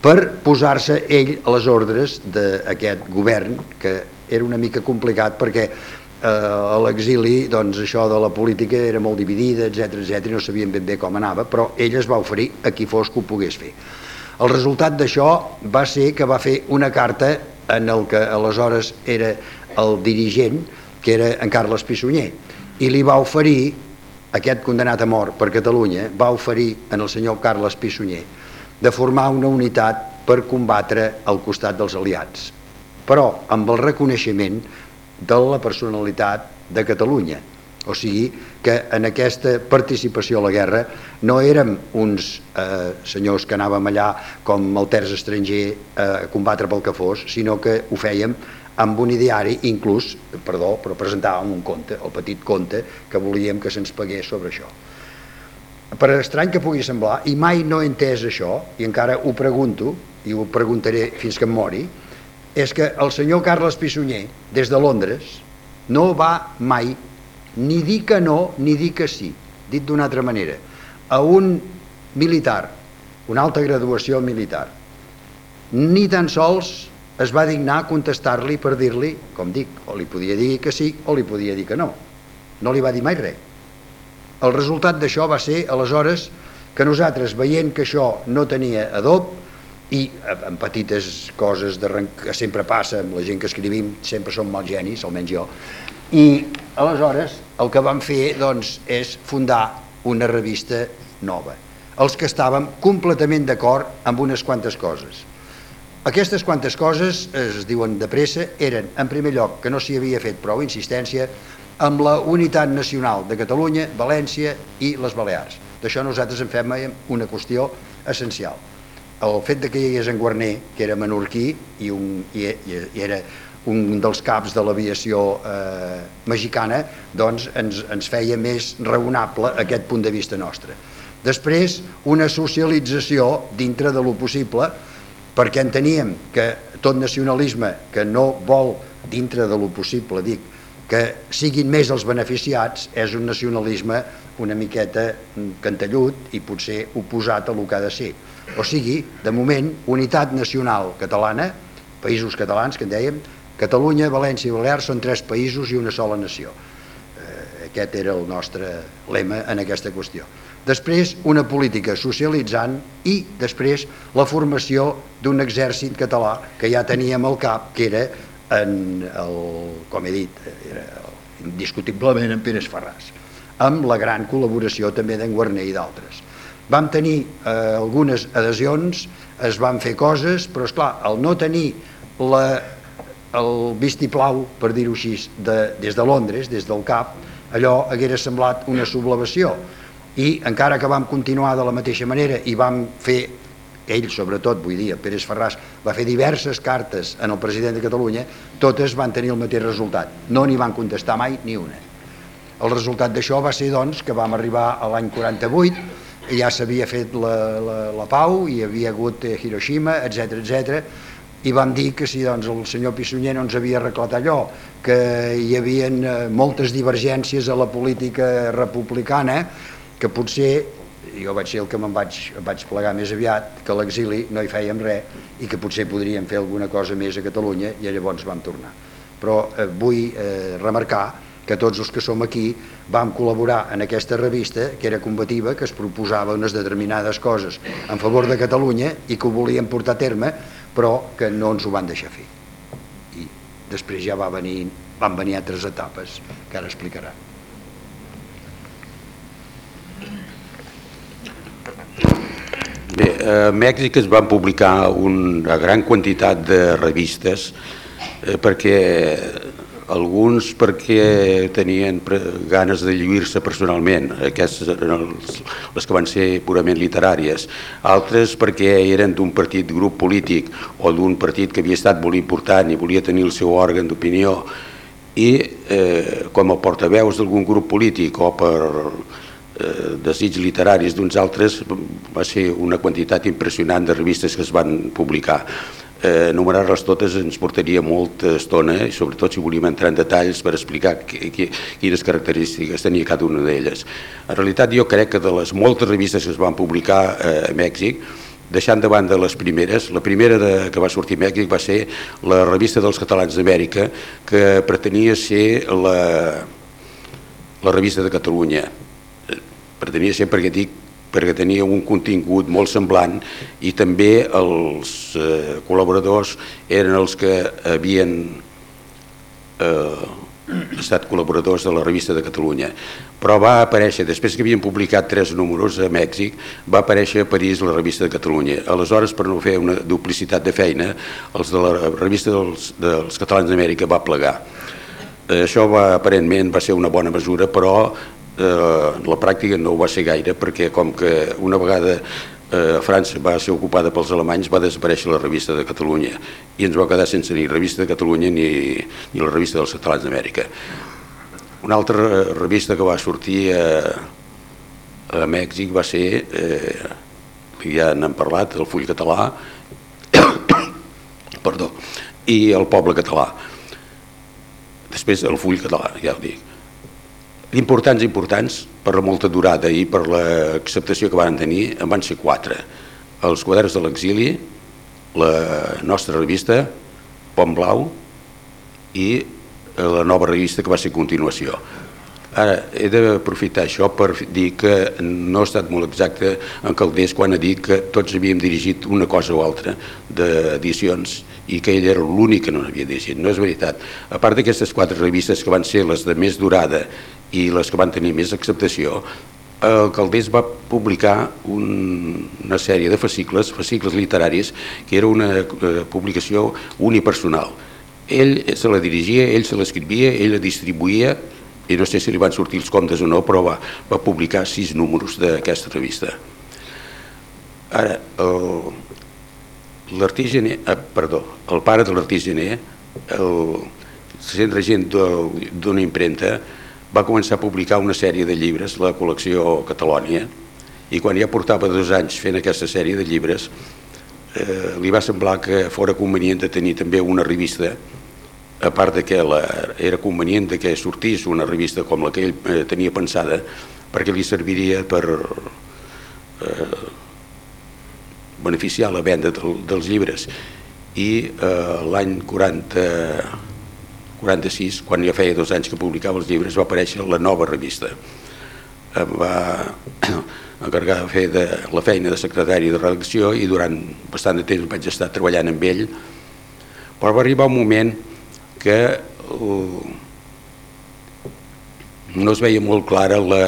per posar-se ell a les ordres d'aquest govern, que era una mica complicat perquè eh, a l'exili doncs, això de la política era molt dividida, etc etc i no sabien ben bé com anava, però ell es va oferir a qui fos que ho pogués fer. El resultat d'això va ser que va fer una carta en el que aleshores era el dirigent, que era en Carles Pissunyer, i li va oferir, aquest condenat a mort per Catalunya, va oferir en el senyor Carles Pissunyer de formar una unitat per combatre al costat dels aliats, però amb el reconeixement de la personalitat de Catalunya. O sigui que en aquesta participació a la guerra no érem uns eh, senyors que anàvem allà com el terç estranger eh, a combatre pel que fos, sinó que ho fèiem amb un ideari, inclús, perdó, però presentàvem un conte, el petit conte, que volíem que se'ns pagués sobre això per estrany que pugui semblar, i mai no he entès això, i encara ho pregunto, i ho preguntaré fins que em mori, és que el senyor Carles Pissunyer, des de Londres, no va mai ni dir que no ni dir que sí, dit d'una altra manera, a un militar, una alta graduació militar, ni tan sols es va dignar a contestar-li per dir-li, com dic, o li podia dir que sí o li podia dir que no. No li va dir mai res. El resultat d'això va ser, aleshores, que nosaltres, veient que això no tenia adob, i en petites coses que sempre passa amb la gent que escrivim, sempre som mal genis, almenys jo, I aleshores el que vam fer doncs, és fundar una revista nova. Els que estàvem completament d'acord amb unes quantes coses. Aquestes quantes coses, es diuen de pressa, eren, en primer lloc, que no s'hi havia fet prou insistència amb la unitat nacional de Catalunya, València i les Balears. D'això nosaltres en fem una qüestió essencial. El fet de que hi hagués en Guarner, que era menorquí i, un, i, i era un dels caps de l'aviació eh, mexicana, doncs ens, ens feia més raonable aquest punt de vista nostre. Després, una socialització dintre de lo possible, perquè enteníem que tot nacionalisme que no vol, dintre de lo possible, dic, que siguin més els beneficiats, és un nacionalisme una miqueta cantellut i potser oposat a lo que ha de ser. O sigui, de moment, unitat nacional catalana, països catalans, que en dèiem, Catalunya, València i Balears són tres països i una sola nació. Eh, aquest era el nostre lema en aquesta qüestió. Després, una política socialitzant i després la formació d'un exèrcit català que ja teníem al cap, que era, en el, com he dit, era indiscutiblement en Pérez Ferràs, amb la gran col·laboració també d'en Guarner i d'altres. Vam tenir eh, algunes adhesions, es van fer coses, però és clar, el no tenir la el vistiplau, per dir-ho així, de, des de Londres, des del CAP, allò haguera semblat una sublevació. I encara que vam continuar de la mateixa manera i vam fer, ell sobretot, vull dir, Pérez Ferràs, va fer diverses cartes en el president de Catalunya, totes van tenir el mateix resultat. No n'hi van contestar mai ni una. El resultat d'això va ser, doncs, que vam arribar a l'any 48, ja s'havia fet la, la, la pau, hi havia hagut Hiroshima, etc etc i vam dir que si doncs, el senyor Pissunyer no ens havia arreglat allò, que hi havia eh, moltes divergències a la política republicana, que potser, jo vaig ser el que me'n vaig, vaig plegar més aviat, que a l'exili no hi fèiem res i que potser podríem fer alguna cosa més a Catalunya i llavors vam tornar. Però eh, vull eh, remarcar que tots els que som aquí vam col·laborar en aquesta revista que era combativa, que es proposava unes determinades coses en favor de Catalunya i que ho volíem portar a terme però que no ens ho van deixar fer. I després ja va venir, van venir altres etapes que ara explicarà. Bé, a Mèxic es van publicar una gran quantitat de revistes eh, perquè alguns perquè tenien ganes de lluir-se personalment, aquestes eren els, les que van ser purament literàries, altres perquè eren d'un partit grup polític o d'un partit que havia estat molt important i volia tenir el seu òrgan d'opinió. I eh, com a portaveus d'algun grup polític o per eh, desigs literaris d'uns altres va ser una quantitat impressionant de revistes que es van publicar eh, enumerar-les totes ens portaria molta estona i sobretot si volíem entrar en detalls per explicar que, que, quines característiques tenia cada una d'elles. En realitat jo crec que de les moltes revistes que es van publicar eh, a Mèxic, deixant de banda les primeres, la primera de, que va sortir a Mèxic va ser la revista dels catalans d'Amèrica, que pretenia ser la, la revista de Catalunya. Eh, pretenia ser perquè dic perquè tenia un contingut molt semblant i també els eh, col·laboradors eren els que havien eh, estat col·laboradors de la revista de Catalunya. Però va aparèixer, després que havien publicat tres números a Mèxic, va aparèixer a París la revista de Catalunya. Aleshores, per no fer una duplicitat de feina, els de la revista dels, dels catalans d'Amèrica va plegar. Eh, això va, aparentment va ser una bona mesura, però la pràctica no ho va ser gaire perquè com que una vegada eh, França va ser ocupada pels alemanys va desaparèixer la revista de Catalunya i ens va quedar sense ni revista de Catalunya ni, ni la revista dels catalans d'Amèrica. Una altra revista que va sortir a, a Mèxic va ser, eh, ja n'hem parlat, el Full Català, perdó, i el Poble Català. Després el Full Català, ja ho dic Importants, importants, per la molta durada i per l'acceptació que van tenir, en van ser quatre. Els quaderns de l'exili, la nostra revista, Pont Blau, i la nova revista que va ser continuació. Ara, he d'aprofitar això per dir que no ha estat molt exacte en Caldés quan ha dit que tots havíem dirigit una cosa o altra d'edicions i que ell era l'únic que no n'havia dirigit. No és veritat. A part d'aquestes quatre revistes que van ser les de més durada i les que van tenir més acceptació, el Caldés va publicar un, una sèrie de fascicles, fascicles literaris, que era una eh, publicació unipersonal. Ell se la dirigia, ell se l'escrivia, ell la distribuïa, i no sé si li van sortir els comptes o no, però va, va publicar sis números d'aquesta revista. Ara, l'artigener, eh, perdó, el pare de l'artigener, sent regent d'una impremta, va començar a publicar una sèrie de llibres, la col·lecció Catalònia, i quan ja portava dos anys fent aquesta sèrie de llibres, eh, li va semblar que fora convenient de tenir també una revista, a part de que la, era convenient de que sortís una revista com la que ell eh, tenia pensada, perquè li serviria per eh, beneficiar la venda del, dels llibres. I eh, l'any 40 46, quan ja feia dos anys que publicava els llibres, va aparèixer la nova revista. Em va encarregar de fer de la feina de secretari de redacció i durant bastant de temps vaig estar treballant amb ell, però va arribar un moment que uh, no es veia molt clara la,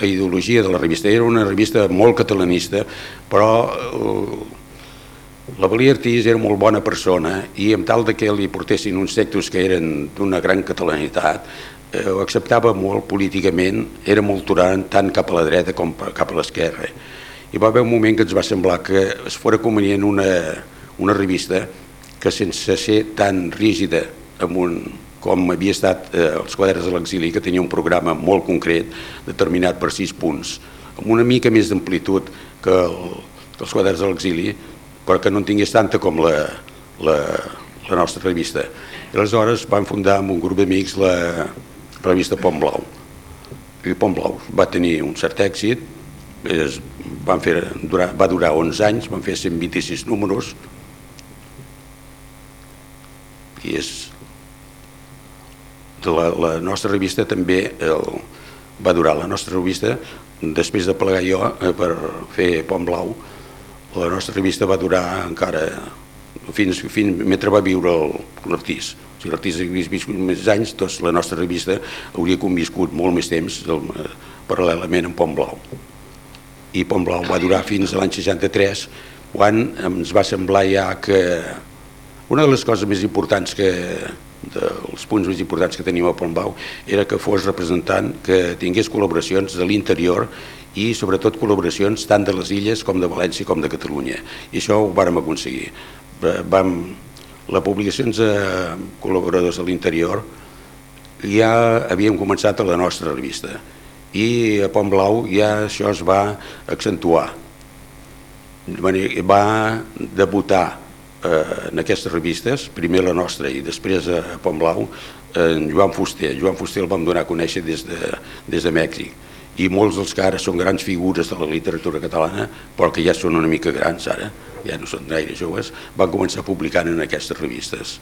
la ideologia de la revista. Era una revista molt catalanista, però uh, la Valia Artís era molt bona persona i amb tal de que li portessin uns textos que eren d'una gran catalanitat, eh, ho acceptava molt políticament, era molt tolerant tant cap a la dreta com cap a l'esquerra. I va haver un moment que ens va semblar que es fora convenient una, una revista que sense ser tan rígida amb un, com havia estat eh, els quadres de l'exili, que tenia un programa molt concret, determinat per sis punts, amb una mica més d'amplitud que, el, que els quadres de l'exili, però que no en tingués tanta com la, la, la nostra revista. I aleshores vam fundar amb un grup d'amics la revista Pont Blau. I Pont Blau va tenir un cert èxit, es, van fer, durar, va durar 11 anys, van fer 126 números, i és de la, la nostra revista també el, va durar la nostra revista després de plegar jo eh, per fer Pont Blau la nostra revista va durar encara fins, fins mentre va viure l'artís. Si l'artista hagués viscut més anys, doncs la nostra revista hauria conviscut molt més temps el, eh, paral·lelament amb Pont Blau. I Pont Blau va durar fins a l'any 63, quan ens va semblar ja que una de les coses més importants que dels punts més importants que tenim a Pont Blau era que fos representant que tingués col·laboracions de l'interior i sobretot col·laboracions tant de les illes com de València com de Catalunya. I això ho vàrem aconseguir. Vam, les publicacions de col·laboradors a l'interior ja havíem començat a la nostra revista i a Pont Blau ja això es va accentuar. Va debutar eh, en aquestes revistes, primer la nostra i després a Pont Blau, en Joan Fuster. Joan Fuster el vam donar a conèixer des de, des de Mèxic i molts dels que ara són grans figures de la literatura catalana, però que ja són una mica grans ara, ja no són gaire joves, van començar publicant en aquestes revistes.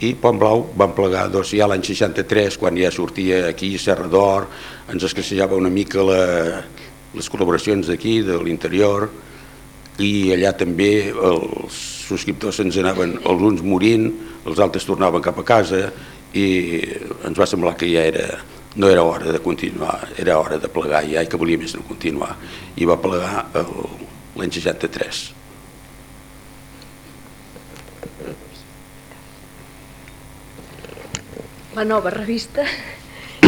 I Pont Blau van plegar doncs, ja l'any 63, quan ja sortia aquí Serra d'Or, ens escassejava una mica la, les col·laboracions d'aquí, de l'interior, i allà també els subscriptors ens anaven els uns morint, els altres tornaven cap a casa i ens va semblar que ja era no era hora de continuar, era hora de plegar ja i que volia més no continuar. I va plegar l'any 63. La nova revista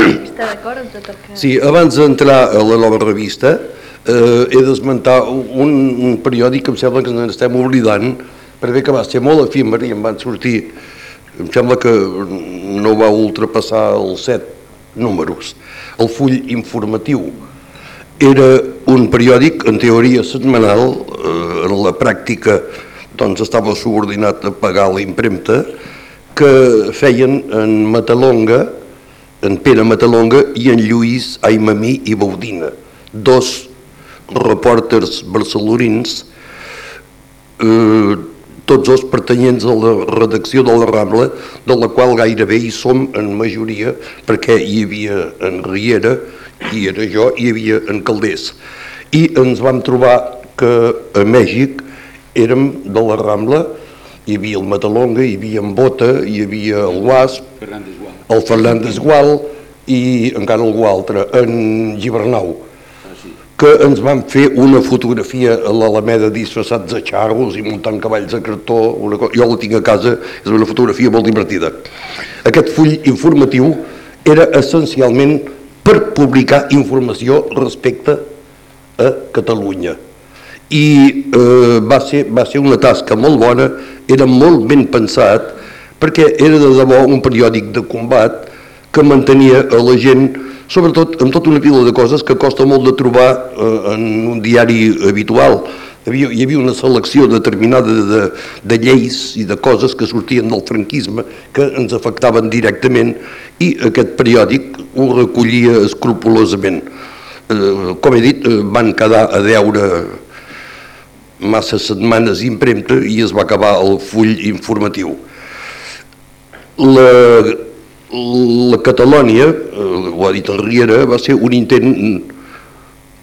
està d'acord amb tot el que... Sí, abans d'entrar a la nova revista eh, he d'esmentar un, un periòdic que em sembla que ens estem oblidant perquè que va ser molt efímer i em van sortir em sembla que no va ultrapassar el 7 números. El full informatiu era un periòdic, en teoria setmanal, eh, en la pràctica doncs estava subordinat a pagar la impremta, que feien en Matalonga, en Pere Matalonga i en Lluís Aimamí i Baudina, dos reporters barcelonins eh, tots dos pertanyents a la redacció de la Rambla, de la qual gairebé hi som en majoria, perquè hi havia en Riera, hi era jo, hi havia en Caldés. I ens vam trobar que a Mèxic érem de la Rambla, hi havia el Matalonga, hi havia en Bota, hi havia el Guasp, el Fernández Gual i encara algú altre, en Gibernau que ens van fer una fotografia a l'Alameda disfressats de xarros i muntant cavalls de cartó, una cosa, jo la tinc a casa, és una fotografia molt divertida. Aquest full informatiu era essencialment per publicar informació respecte a Catalunya. I eh, va, ser, va ser una tasca molt bona, era molt ben pensat, perquè era de debò un periòdic de combat que mantenia a la gent sobretot amb tota una pila de coses que costa molt de trobar eh, en un diari habitual. Hi havia, hi havia una selecció determinada de, de lleis i de coses que sortien del franquisme que ens afectaven directament i aquest periòdic ho recollia escrupulosament. Eh, com he dit, eh, van quedar a deure massa setmanes impremta i es va acabar el full informatiu. La la Catalònia, eh, ho ha dit el Riera, va ser un intent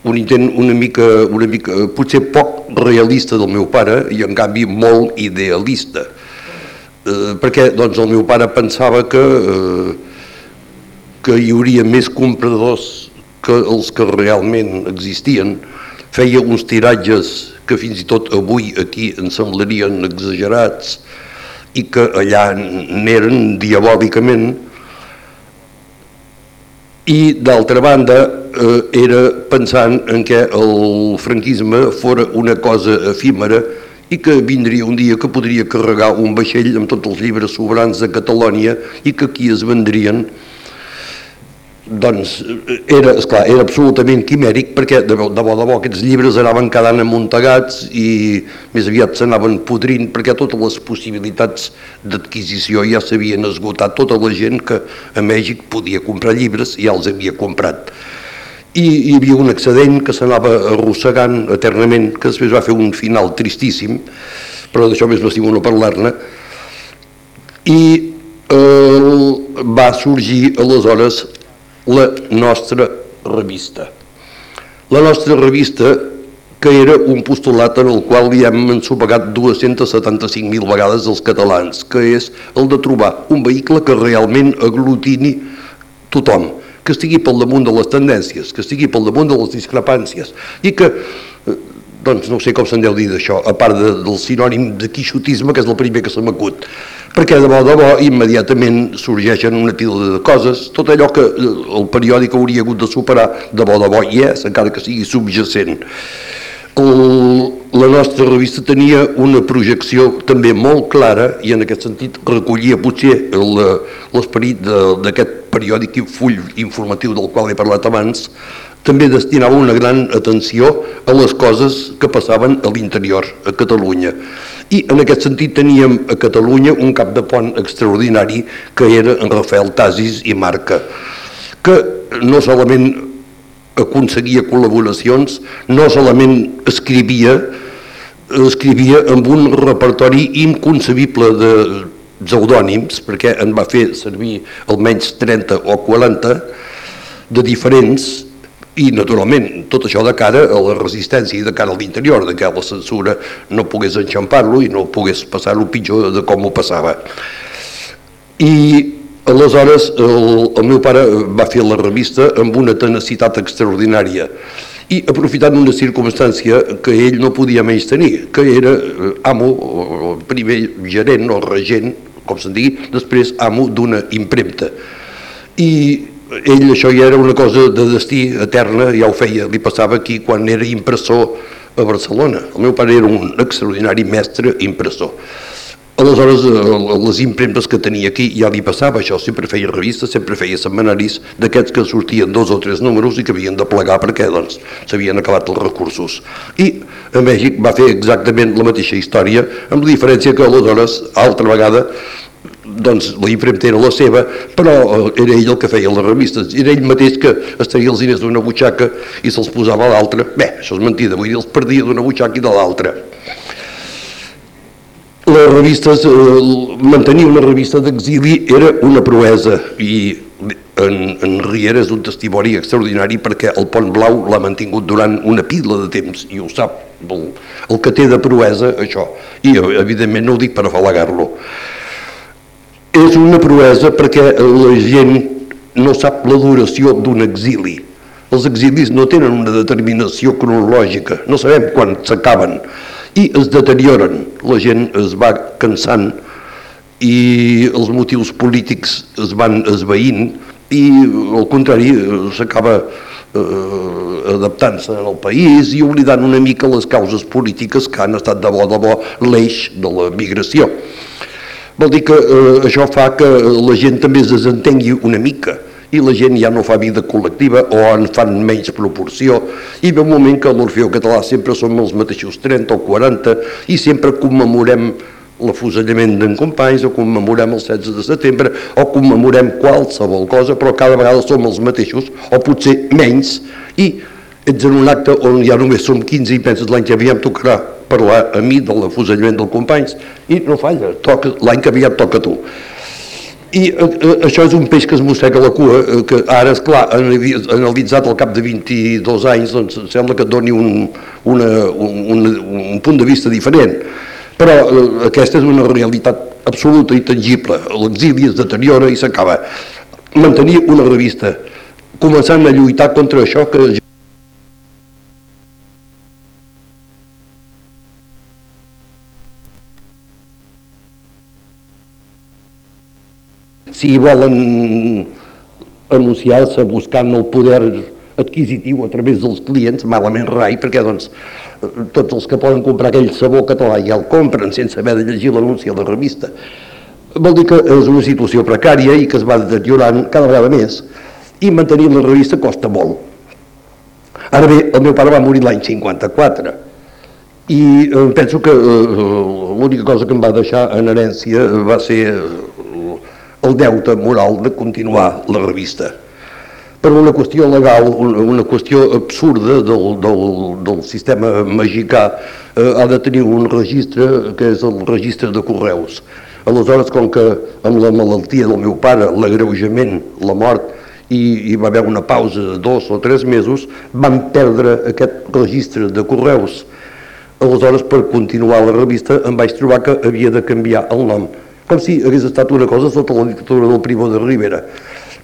un intent una mica, una mica, potser poc realista del meu pare i en canvi molt idealista. Eh, perquè doncs, el meu pare pensava que, eh, que hi hauria més compradors que els que realment existien. Feia uns tiratges que fins i tot avui aquí ens semblarien exagerats i que allà n'eren diabòlicament. I d'altra banda eh, era pensant en què el franquisme fora una cosa efímera i que vindria un dia que podria carregar un vaixell amb tots els llibres sobrans de Catalònia i que aquí es vendrien doncs era, esclar, era absolutament quimèric perquè de bo, de bo, de bo aquests llibres anaven quedant amuntegats i més aviat s'anaven podrint perquè totes les possibilitats d'adquisició ja s'havien esgotat. Tota la gent que a Mèxic podia comprar llibres ja els havia comprat. I hi havia un excedent que s'anava arrossegant eternament que després va fer un final tristíssim però d'això més m'estimo no parlar-ne. I eh, va sorgir aleshores la nostra revista. La nostra revista, que era un postulat en el qual li hem ensopegat 275.000 vegades els catalans, que és el de trobar un vehicle que realment aglutini tothom, que estigui pel damunt de les tendències, que estigui pel damunt de les discrepàncies i que eh, doncs no sé com se'n deu dir d'això, a part de, del sinònim de quixotisme, que és el primer que se m'acut perquè de bo de bo immediatament sorgeixen una pila de coses, tot allò que eh, el periòdic hauria hagut de superar de bo de bo i és, encara que sigui subjacent. El, la nostra revista tenia una projecció també molt clara i en aquest sentit recollia potser l'esperit d'aquest periòdic full informatiu del qual he parlat abans, també destinava una gran atenció a les coses que passaven a l'interior, a Catalunya. I en aquest sentit teníem a Catalunya un cap de pont extraordinari que era en Rafael Tasis i Marca, que no solament aconseguia col·laboracions, no solament escrivia, escrivia amb un repertori inconcebible de pseudònims, perquè en va fer servir almenys 30 o 40 de diferents, i naturalment tot això de cara a la resistència i de cara a l'interior, de que la censura no pogués enxampar-lo i no pogués passar-lo pitjor de com ho passava. I aleshores el, el meu pare va fer la revista amb una tenacitat extraordinària i aprofitant una circumstància que ell no podia menys tenir, que era eh, amo, o primer gerent o regent, com se'n digui, després amo d'una impremta. I ell això ja era una cosa de destí eterna, ja ho feia, li passava aquí quan era impressor a Barcelona. El meu pare era un extraordinari mestre impressor. Aleshores, eh, les impremtes que tenia aquí ja li passava això, sempre feia revistes, sempre feia setmanaris d'aquests que sortien dos o tres números i que havien de plegar perquè doncs s'havien acabat els recursos. I a Mèxic va fer exactament la mateixa història, amb la diferència que aleshores, altra vegada, doncs la impremta era la seva, però eh, era ell el que feia les revistes, era ell mateix que es tenia els diners d'una butxaca i se'ls posava a l'altra. Bé, això és mentida, vull dir, els perdia d'una butxaca i de l'altra. les revistes, eh, mantenir una revista d'exili era una proesa i en, en Riera és un testimoni extraordinari perquè el Pont Blau l'ha mantingut durant una pila de temps i ho sap el, el que té de proesa això i evidentment no ho dic per afalagar-lo és una proesa perquè la gent no sap la duració d'un exili els exilis no tenen una determinació cronològica no sabem quan s'acaben i es deterioren, la gent es va cansant i els motius polítics es van esveint i al contrari s'acaba eh, adaptant-se al país i oblidant una mica les causes polítiques que han estat de bo de bo l'eix de la migració. Vol dir que eh, això fa que la gent també es desentengui una mica i la gent ja no fa vida col·lectiva o en fan menys proporció. I ve un moment que l'Orfeó Català sempre som els mateixos 30 o 40 i sempre commemorem l'afusellament d'en companys o commemorem el 16 de setembre o commemorem qualsevol cosa però cada vegada som els mateixos o potser menys. I ets en un acte on ja només som 15 i penses l'any que aviam tocarà parlar a mi de l'afusellament dels companys i no falla, l'any que aviam toca tu i eh, eh, això és un peix que es mossega la cua, eh, que ara, és clar, analitzat al cap de 22 anys, doncs sembla que et doni un, una, un, un punt de vista diferent. Però eh, aquesta és una realitat absoluta i tangible. L'exili es deteriora i s'acaba. Mantenir una revista, començant a lluitar contra això que si volen anunciar-se buscant el poder adquisitiu a través dels clients, malament rai, perquè doncs, tots els que poden comprar aquell sabó català ja el compren sense haver de llegir l'anunci a la revista. Vol dir que és una situació precària i que es va deteriorant cada vegada més i mantenir la revista costa molt. Ara bé, el meu pare va morir l'any 54 i eh, penso que eh, l'única cosa que em va deixar en herència va ser el deute moral de continuar la revista per una qüestió legal, una, qüestió absurda del, del, del sistema magicà, eh, ha de tenir un registre que és el registre de correus. Aleshores, com que amb la malaltia del meu pare, l'agreujament, la mort, i hi va haver una pausa de dos o tres mesos, van perdre aquest registre de correus. Aleshores, per continuar la revista, em vaig trobar que havia de canviar el nom com si hagués estat una cosa sota la dictadura del Primo de Rivera.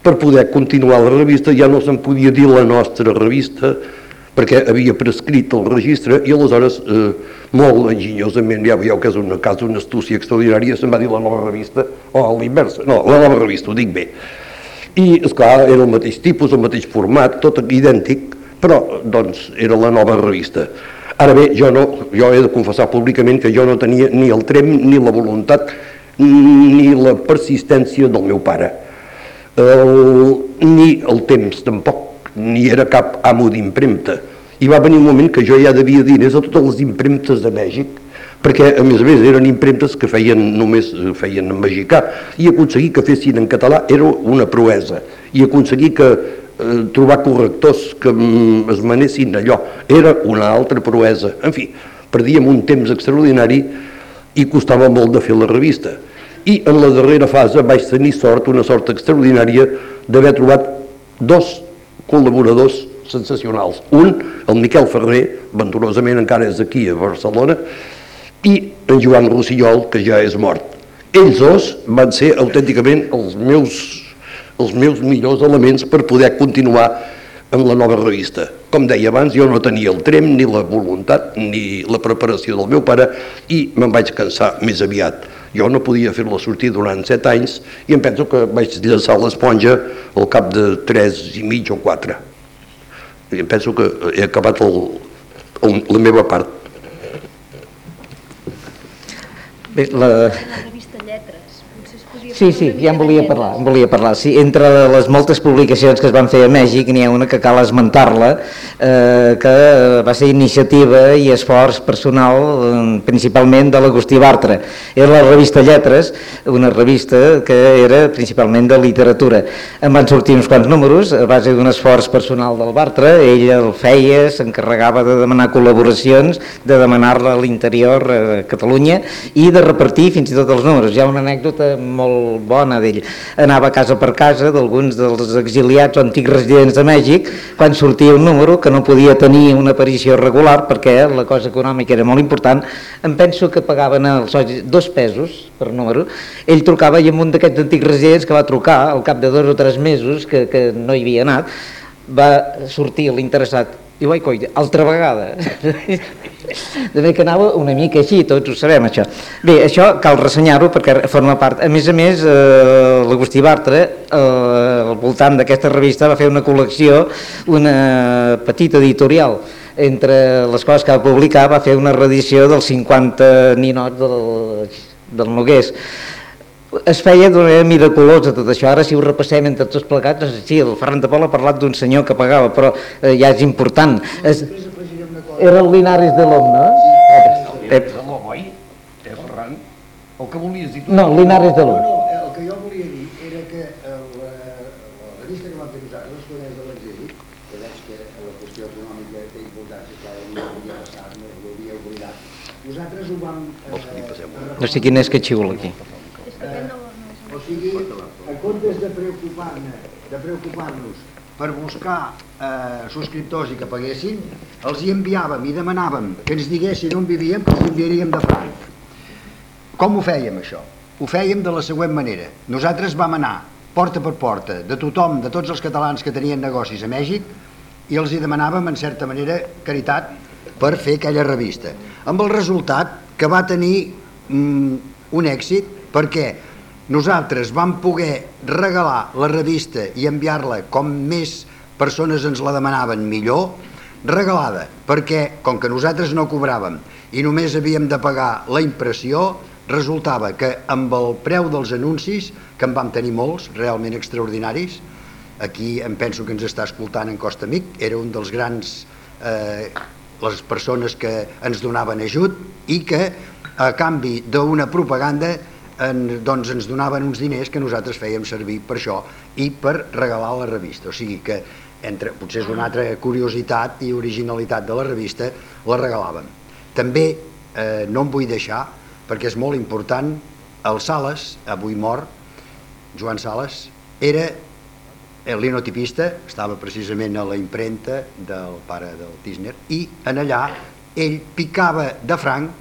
Per poder continuar la revista ja no se'n podia dir la nostra revista, perquè havia prescrit el registre i aleshores, eh, molt enginyosament, ja veieu que és una casa, una astúcia extraordinària, se'n va dir la nova revista, o a l'inversa, no, la nova revista, ho dic bé. I, és clar era el mateix tipus, el mateix format, tot idèntic, però, doncs, era la nova revista. Ara bé, jo, no, jo he de confessar públicament que jo no tenia ni el trem ni la voluntat ni la persistència del meu pare, el, ni el temps tampoc, ni era cap amo d'impremta. I va venir un moment que jo ja devia diners a totes les impremtes de Mèxic, perquè a més a més eren impremtes que feien només feien en i aconseguir que fessin en català era una proesa. I aconseguir que eh, trobar correctors que mm, es manessin allò era una altra proesa. En fi, perdíem un temps extraordinari i costava molt de fer la revista i en la darrera fase vaig tenir sort, una sort extraordinària, d'haver trobat dos col·laboradors sensacionals. Un, el Miquel Ferrer, venturosament encara és aquí a Barcelona, i en Joan Rossillol, que ja és mort. Ells dos van ser autènticament els meus, els meus millors elements per poder continuar en la nova revista. Com deia abans, jo no tenia el trem, ni la voluntat, ni la preparació del meu pare i me'n vaig cansar més aviat. Jo no podia fer-la sortir durant set anys i em penso que vaig llançar l'esponja al cap de tres i mig o quatre. I em penso que he acabat el, el, la meva part. Bé, la... La revista Lletres, potser es podia Sí, sí, ja en volia parlar, en volia parlar. Sí, entre les moltes publicacions que es van fer a Mèxic n'hi ha una que cal esmentar-la, eh, que va ser iniciativa i esforç personal eh, principalment de l'Agustí Bartra. Era la revista Lletres, una revista que era principalment de literatura. En van sortir uns quants números a base d'un esforç personal del Bartra, ell el feia, s'encarregava de demanar col·laboracions, de demanar-la a l'interior a Catalunya i de repartir fins i tot els números. Hi ha una anècdota molt molt bona d'ell. Anava casa per casa d'alguns dels exiliats o antics residents de Mèxic quan sortia un número que no podia tenir una aparició regular perquè la cosa econòmica era molt important. Em penso que pagaven els socis dos pesos per número. Ell trucava i amb un d'aquests antics residents que va trucar al cap de dos o tres mesos que, que no hi havia anat va sortir l'interessat i oi coi, altra vegada de bé que anava una mica així, tots ho sabem això. Bé, això cal ressenyar-ho perquè forma part. A més a més, eh, l'Agustí Bartra, eh, al voltant d'aquesta revista, va fer una col·lecció, una petita editorial, entre les coses que va publicar va fer una reedició dels 50 ninots del, del Nogués es feia d'una manera miraculosa tot això, ara si ho repassem entre tots plegats, si el Ferran de Pol ha parlat d'un senyor que pagava, però eh, ja és important. Es, era el Linares de l'Om, no? Sí, eh, de l'Om, oi? Eh, Ferran? El que volies dir tu? No, Linares de l'Om. No, no, el que jo volia dir era que el, la, la revista que vam fer nosaltres, els Conells de l'exili, que veig que la qüestió econòmica té importància, clar, no havia passat, no ho havia oblidat, nosaltres ho vam... Eh, no sé quin és que xiula aquí. Eh, o sigui, en comptes de preocupar-ne, de preocupar-nos per buscar eh, subscriptors i que paguessin, els hi enviàvem i demanàvem que ens diguessin on vivíem, que els enviaríem de franc. Com ho fèiem, això? Ho fèiem de la següent manera. Nosaltres vam anar porta per porta de tothom, de tots els catalans que tenien negocis a Mèxic, i els hi demanàvem, en certa manera, caritat per fer aquella revista. Amb el resultat que va tenir mm, un èxit, perquè nosaltres vam poder regalar la revista i enviar-la com més persones ens la demanaven millor, regalada, perquè com que nosaltres no cobràvem i només havíem de pagar la impressió, resultava que amb el preu dels anuncis, que en vam tenir molts, realment extraordinaris, aquí em penso que ens està escoltant en Costa Mic, era un dels grans, eh, les persones que ens donaven ajut i que a canvi d'una propaganda en, doncs ens donaven uns diners que nosaltres fèiem servir per això i per regalar la revista. O sigui que, entre, potser és una altra curiositat i originalitat de la revista, la regalàvem. També eh, no em vull deixar, perquè és molt important, el Sales, avui mort, Joan Sales, era el linotipista, estava precisament a la impremta del pare del Tisner, i en allà ell picava de franc,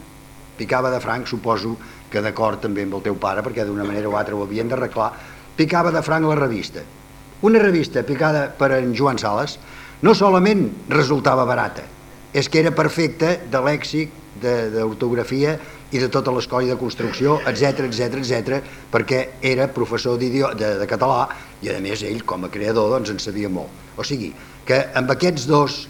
picava de franc, suposo, que d'acord també amb el teu pare, perquè d'una manera o altra ho havien d'arreglar, picava de franc la revista. Una revista picada per en Joan Sales no solament resultava barata, és que era perfecta de lèxic, d'ortografia i de tota l'escola de construcció, etc etc etc, perquè era professor de, de català i a més ell com a creador doncs en sabia molt. O sigui, que amb aquests dos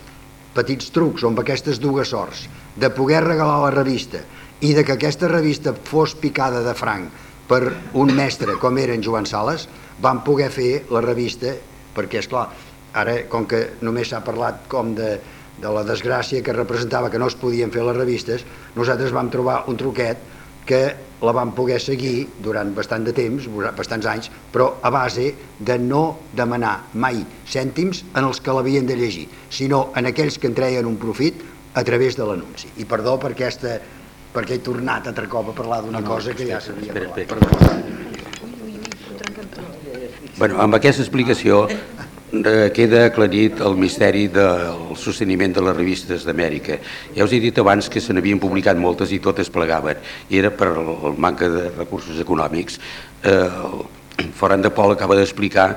petits trucs o amb aquestes dues sorts de poder regalar la revista i de que aquesta revista fos picada de franc per un mestre com era en Joan Sales, van poder fer la revista, perquè és clar, ara com que només s'ha parlat com de, de la desgràcia que representava que no es podien fer les revistes, nosaltres vam trobar un truquet que la vam poder seguir durant bastant de temps, bastants anys, però a base de no demanar mai cèntims en els que l'havien de llegir, sinó en aquells que en treien un profit a través de l'anunci. I perdó per aquesta perquè he tornat altre cop a parlar d'una no, cosa que ja s'havia parlat. Bueno, amb aquesta explicació eh, queda aclarit el misteri del sosteniment de les revistes d'Amèrica. Ja us he dit abans que se n'havien publicat moltes i totes plegaven, i era per el manca de recursos econòmics. Eh, Ferran de Pol acaba d'explicar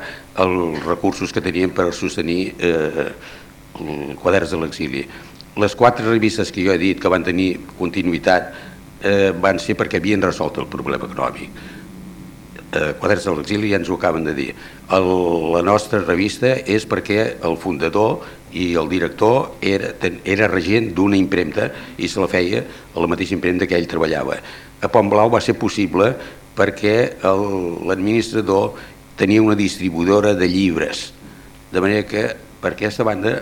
els recursos que tenien per sostenir eh, quaderns de l'exili les quatre revistes que jo he dit que van tenir continuïtat eh, van ser perquè havien resolt el problema econòmic. Eh, Quaderns de l'exili ja ens ho acaben de dir. El, la nostra revista és perquè el fundador i el director era, era regent d'una impremta i se la feia a la mateixa impremta que ell treballava. A Pont Blau va ser possible perquè l'administrador tenia una distribuïdora de llibres, de manera que per aquesta banda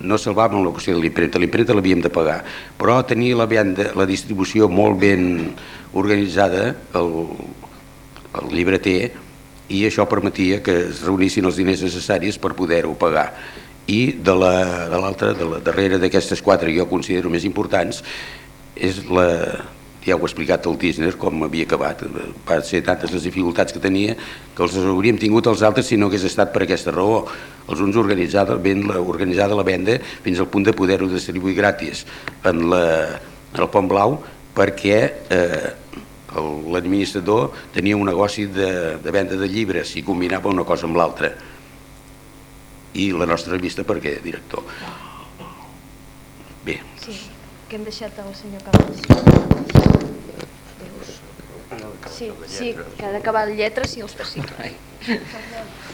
no salvàvem la qüestió de l'impremta, l'impremta l'havíem de pagar, però tenia la, venda, la distribució molt ben organitzada, el, el llibreter, i això permetia que es reunissin els diners necessaris per poder-ho pagar. I de l'altra, la, de, de la darrere d'aquestes quatre jo considero més importants, és la, ja ho ha explicat el Tisner com havia acabat, va ser tantes les dificultats que tenia que els hauríem tingut els altres si no hagués estat per aquesta raó. Els uns organitzada, ben la, organitzada la venda fins al punt de poder-ho distribuir gratis en, la, en el Pont Blau perquè eh, l'administrador tenia un negoci de, de venda de llibres i combinava una cosa amb l'altra. I la nostra revista perquè, director? Bé. Que hem deixat el senyor Carles. Sí, sí, que ha d'acabar lletres i els fascicles.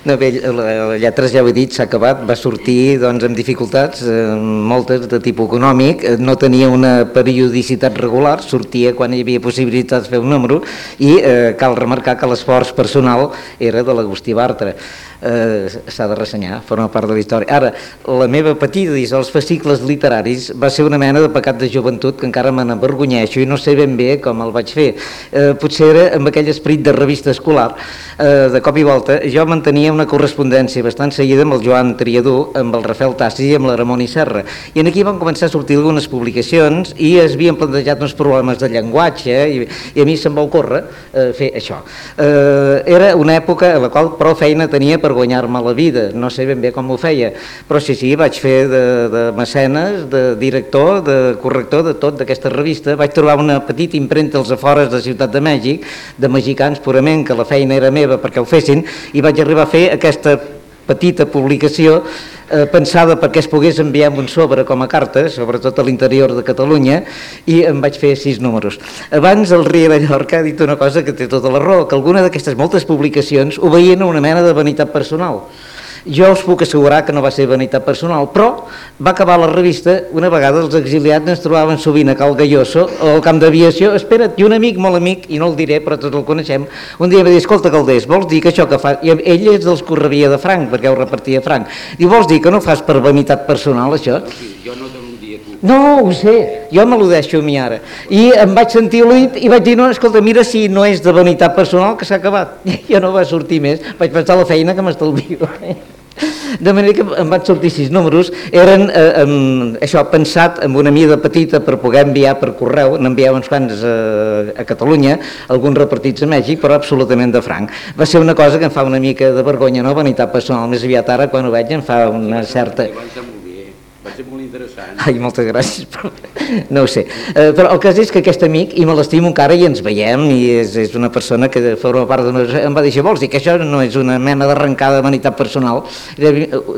No, bé, la, lletres ja ho he dit, s'ha acabat, va sortir doncs, amb dificultats, eh, moltes de tipus econòmic, eh, no tenia una periodicitat regular, sortia quan hi havia possibilitats de fer un número i eh, cal remarcar que l'esforç personal era de l'Agustí Bartra eh, s'ha de ressenyar, forma part de la història. Ara, la meva petita dins els fascicles literaris va ser una mena de pecat de joventut que encara me n'avergonyeixo i no sé ben bé com el vaig fer. Eh, potser era amb aquell esperit de revista escolar, eh, de cop i volta, jo mantenia una correspondència bastant seguida amb el Joan Triadú, amb el Rafael Tassi i amb la Ramon Serra. I en aquí van començar a sortir algunes publicacions i es havien plantejat uns problemes de llenguatge i, i a mi se'm va ocórrer eh, fer això. Eh, era una època a la qual prou feina tenia per guanyar-me la vida, no sé ben bé com ho feia, però sí, sí, vaig fer de, de mecenes, de director, de corrector, de tot d'aquesta revista, vaig trobar una petita impremta als afores de Ciutat de Mèxic, de mexicans purament, que la feina era meva perquè ho fessin, i vaig arribar a fer aquesta petita publicació eh, pensada perquè es pogués enviar un sobre com a carta, sobretot a l'interior de Catalunya, i em vaig fer sis números. Abans el Riera Llorca ha dit una cosa que té tota la raó, que alguna d'aquestes moltes publicacions ho veien una mena de vanitat personal. Jo us puc assegurar que no va ser vanitat personal, però va acabar la revista, una vegada els exiliats ens trobaven sovint a Cal Galloso al camp d'aviació, espera't, i un amic, molt amic, i no el diré, però tots el coneixem, un dia va dir, escolta Caldés, vols dir que això que fa... I ell és dels que de franc, perquè ho repartia franc. Diu, vols dir que no fas per vanitat personal, això? Jo no. No, ho sé, jo me l'ho deixo a mi ara. I em vaig sentir al·luit i vaig dir, no, escolta, mira si no és de vanitat personal que s'ha acabat. Jo no va sortir més, vaig pensar la feina que m'estalvio. De manera que em van sortir sis números, eren eh, amb, això pensat amb una mida petita per poder enviar per correu, n'enviava uns quants eh, a Catalunya, alguns repartits a Mèxic, però absolutament de franc. Va ser una cosa que em fa una mica de vergonya, no vanitat personal, més aviat ara quan ho veig em fa una certa... Va ser molt interessant. Ai, moltes gràcies. Però, no ho sé. Eh, però el cas és que aquest amic, i me l'estimo encara i ens veiem, i és, és una persona que forma part d'una... Em va dir, vols dir que això no és una mena d'arrencada de vanitat personal?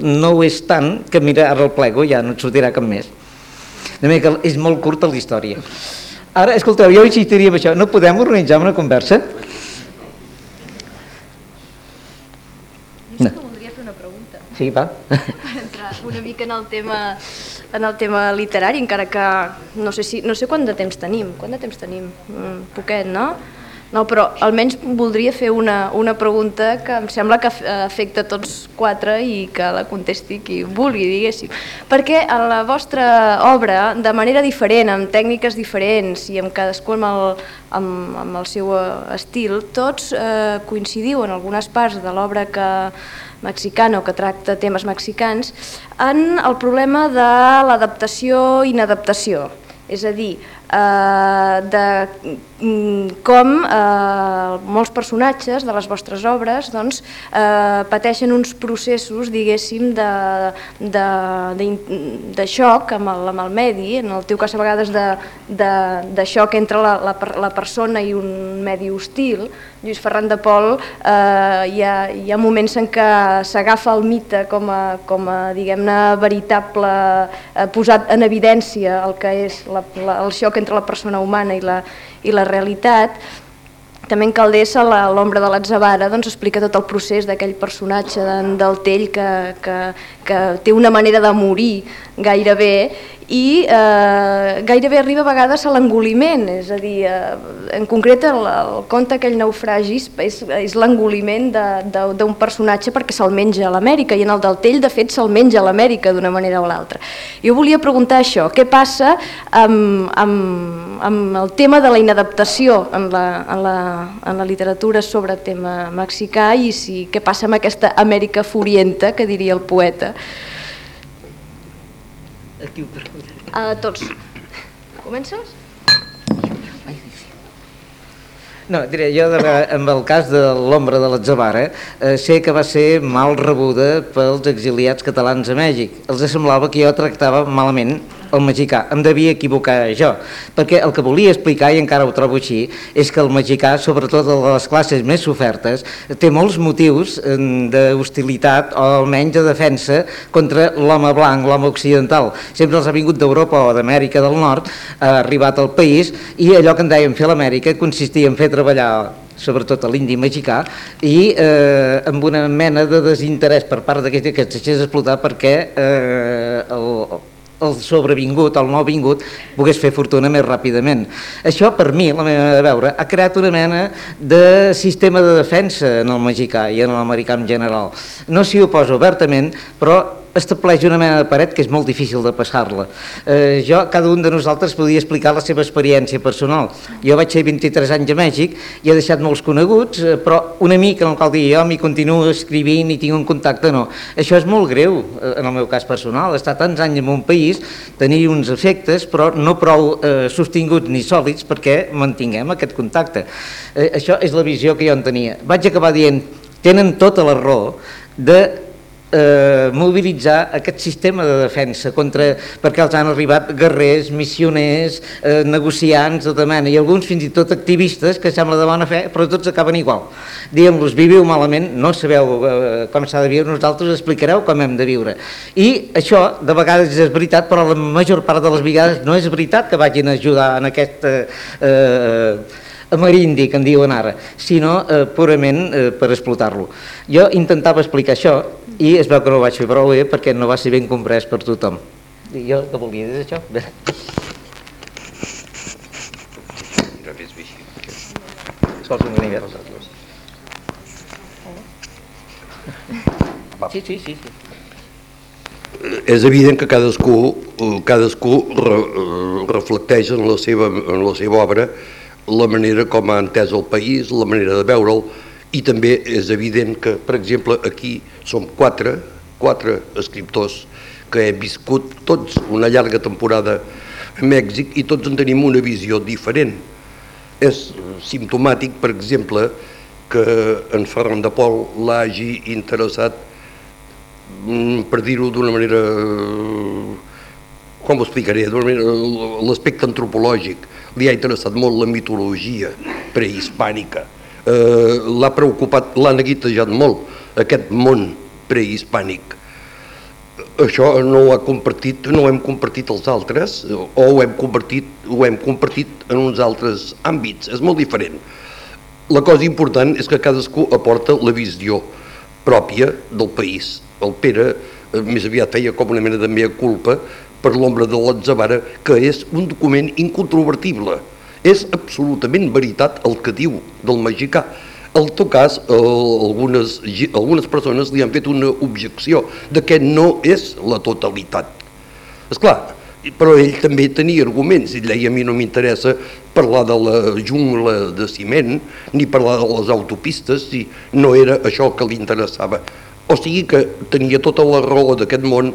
No ho és tant que mira, ara el plego ja no et sortirà cap més. De manera que és molt curta la història. Ara, escolteu, jo insistiria en això. No podem organitzar una conversa? No. voldria fer una pregunta. Sí, va. Per entrar una mica en el tema en el tema literari, encara que no sé, si, no sé quant de temps tenim. Quant de temps tenim? Un poquet, no? No, però almenys voldria fer una, una pregunta que em sembla que afecta tots quatre i que la contesti qui vulgui, diguéssim. Perquè a la vostra obra, de manera diferent, amb tècniques diferents i amb cadascú amb el, amb, amb el seu estil, tots eh, coincidiu en algunes parts de l'obra que mexicana o que tracta temes mexicans en el problema de l'adaptació-inadaptació. És a dir, eh, de mm, com eh, molts personatges de les vostres obres doncs, eh, pateixen uns processos, diguéssim, de, de, de, de xoc amb el, amb el medi, en el teu cas a vegades de, de, de xoc entre la, la, la persona i un medi hostil, Lluís Ferran de Pol eh, hi, ha, hi ha moments en què s'agafa el mite com a, com a diguem-ne, veritable, eh, posat en evidència el que és la, la, el xoc entre la persona humana i la, i la realitat, també en Caldessa, l'ombra de l'Atzavara, doncs explica tot el procés d'aquell personatge del Tell que, que, que té una manera de morir gairebé i eh, gairebé arriba a vegades a l'engoliment, és a dir, eh, en concret el, el conte aquell naufragi és, és l'engoliment d'un personatge perquè se'l menja a l'Amèrica i en el del Tell de fet se'l menja a l'Amèrica d'una manera o l'altra. Jo volia preguntar això, què passa amb, amb, amb el tema de la inadaptació en la, en la, en la literatura sobre tema mexicà i si, què passa amb aquesta Amèrica furienta que diria el poeta. A tots. Comences? No, diré, jo de, amb el cas de l'ombra de l'Atzavara eh, sé que va ser mal rebuda pels exiliats catalans a Mèxic. Els semblava que jo tractava malament el mexicà. Em devia equivocar jo, perquè el que volia explicar, i encara ho trobo així, és que el mexicà, sobretot a les classes més sofertes, té molts motius d'hostilitat o almenys de defensa contra l'home blanc, l'home occidental. Sempre els ha vingut d'Europa o d'Amèrica del Nord, ha arribat al país i allò que en dèiem fer l'Amèrica consistia en fer treballar sobretot a l'indi mexicà, i eh, amb una mena de desinterès per part d'aquest que es deixés explotar perquè eh, el, el sobrevingut, el nou vingut, pogués fer fortuna més ràpidament. Això, per mi, la meva veure, ha creat una mena de sistema de defensa en el mexicà i en l'americà en general. No s'hi oposa obertament, però estableix una mena de paret que és molt difícil de passar-la. Eh, jo, cada un de nosaltres podia explicar la seva experiència personal. Jo vaig ser 23 anys a Mèxic i he deixat molts coneguts, eh, però un amic en el qual dir jo m'hi continuo escrivint i tinc un contacte, no. Això és molt greu, eh, en el meu cas personal. Estar tants anys en un país, tenir uns efectes, però no prou eh, sostinguts ni sòlids perquè mantinguem aquest contacte. Eh, això és la visió que jo en tenia. Vaig acabar dient, tenen tota la raó de eh, mobilitzar aquest sistema de defensa contra, perquè els han arribat guerrers, missioners, eh, negociants tota mena i alguns fins i tot activistes que sembla de bona fe, però tots acaben igual. Diem-los, viviu malament, no sabeu eh, com s'ha de viure, nosaltres explicareu com hem de viure. I això de vegades és veritat, però la major part de les vegades no és veritat que vagin a ajudar en aquesta... Eh, amerindi, que en diuen ara, sinó eh, purament eh, per explotar-lo. Jo intentava explicar això i es veu que no ho vaig fer prou bé perquè no va ser ben comprès per tothom. I jo que volia dir això? Bé. Sols un ganivet. Sí, sí, sí, sí. És evident que cadascú, cadascú re, reflecteix en la, seva, en la seva obra la manera com ha entès el país, la manera de veure'l, i també és evident que, per exemple, aquí som quatre, quatre escriptors que hem viscut tots una llarga temporada a Mèxic i tots en tenim una visió diferent. És simptomàtic, per exemple, que en Ferran de Pol l'hagi interessat, mm, per dir-ho d'una manera, com ho explicaré, l'aspecte antropològic. Li ha interessat molt la mitologia prehispànica, eh, l'ha preocupat, l'ha neguitejat molt, aquest món prehispànic. Això no ho ha compartit, no ho hem compartit els altres, o ho hem compartit, ho hem compartit en uns altres àmbits, és molt diferent. La cosa important és que cadascú aporta la visió pròpia del país. El Pere eh, més aviat feia com una mena de mea culpa per l'ombra de l'Atzavara, que és un document incontrovertible, és absolutament veritat el que diu del mexicà. En tot cas, eh, algunes, algunes persones li han fet una objecció de que no és la totalitat. És clar, però ell també tenia arguments, ell deia a mi no m'interessa parlar de la jungla de ciment ni parlar de les autopistes si no era això que li interessava. O sigui que tenia tota la raó d'aquest món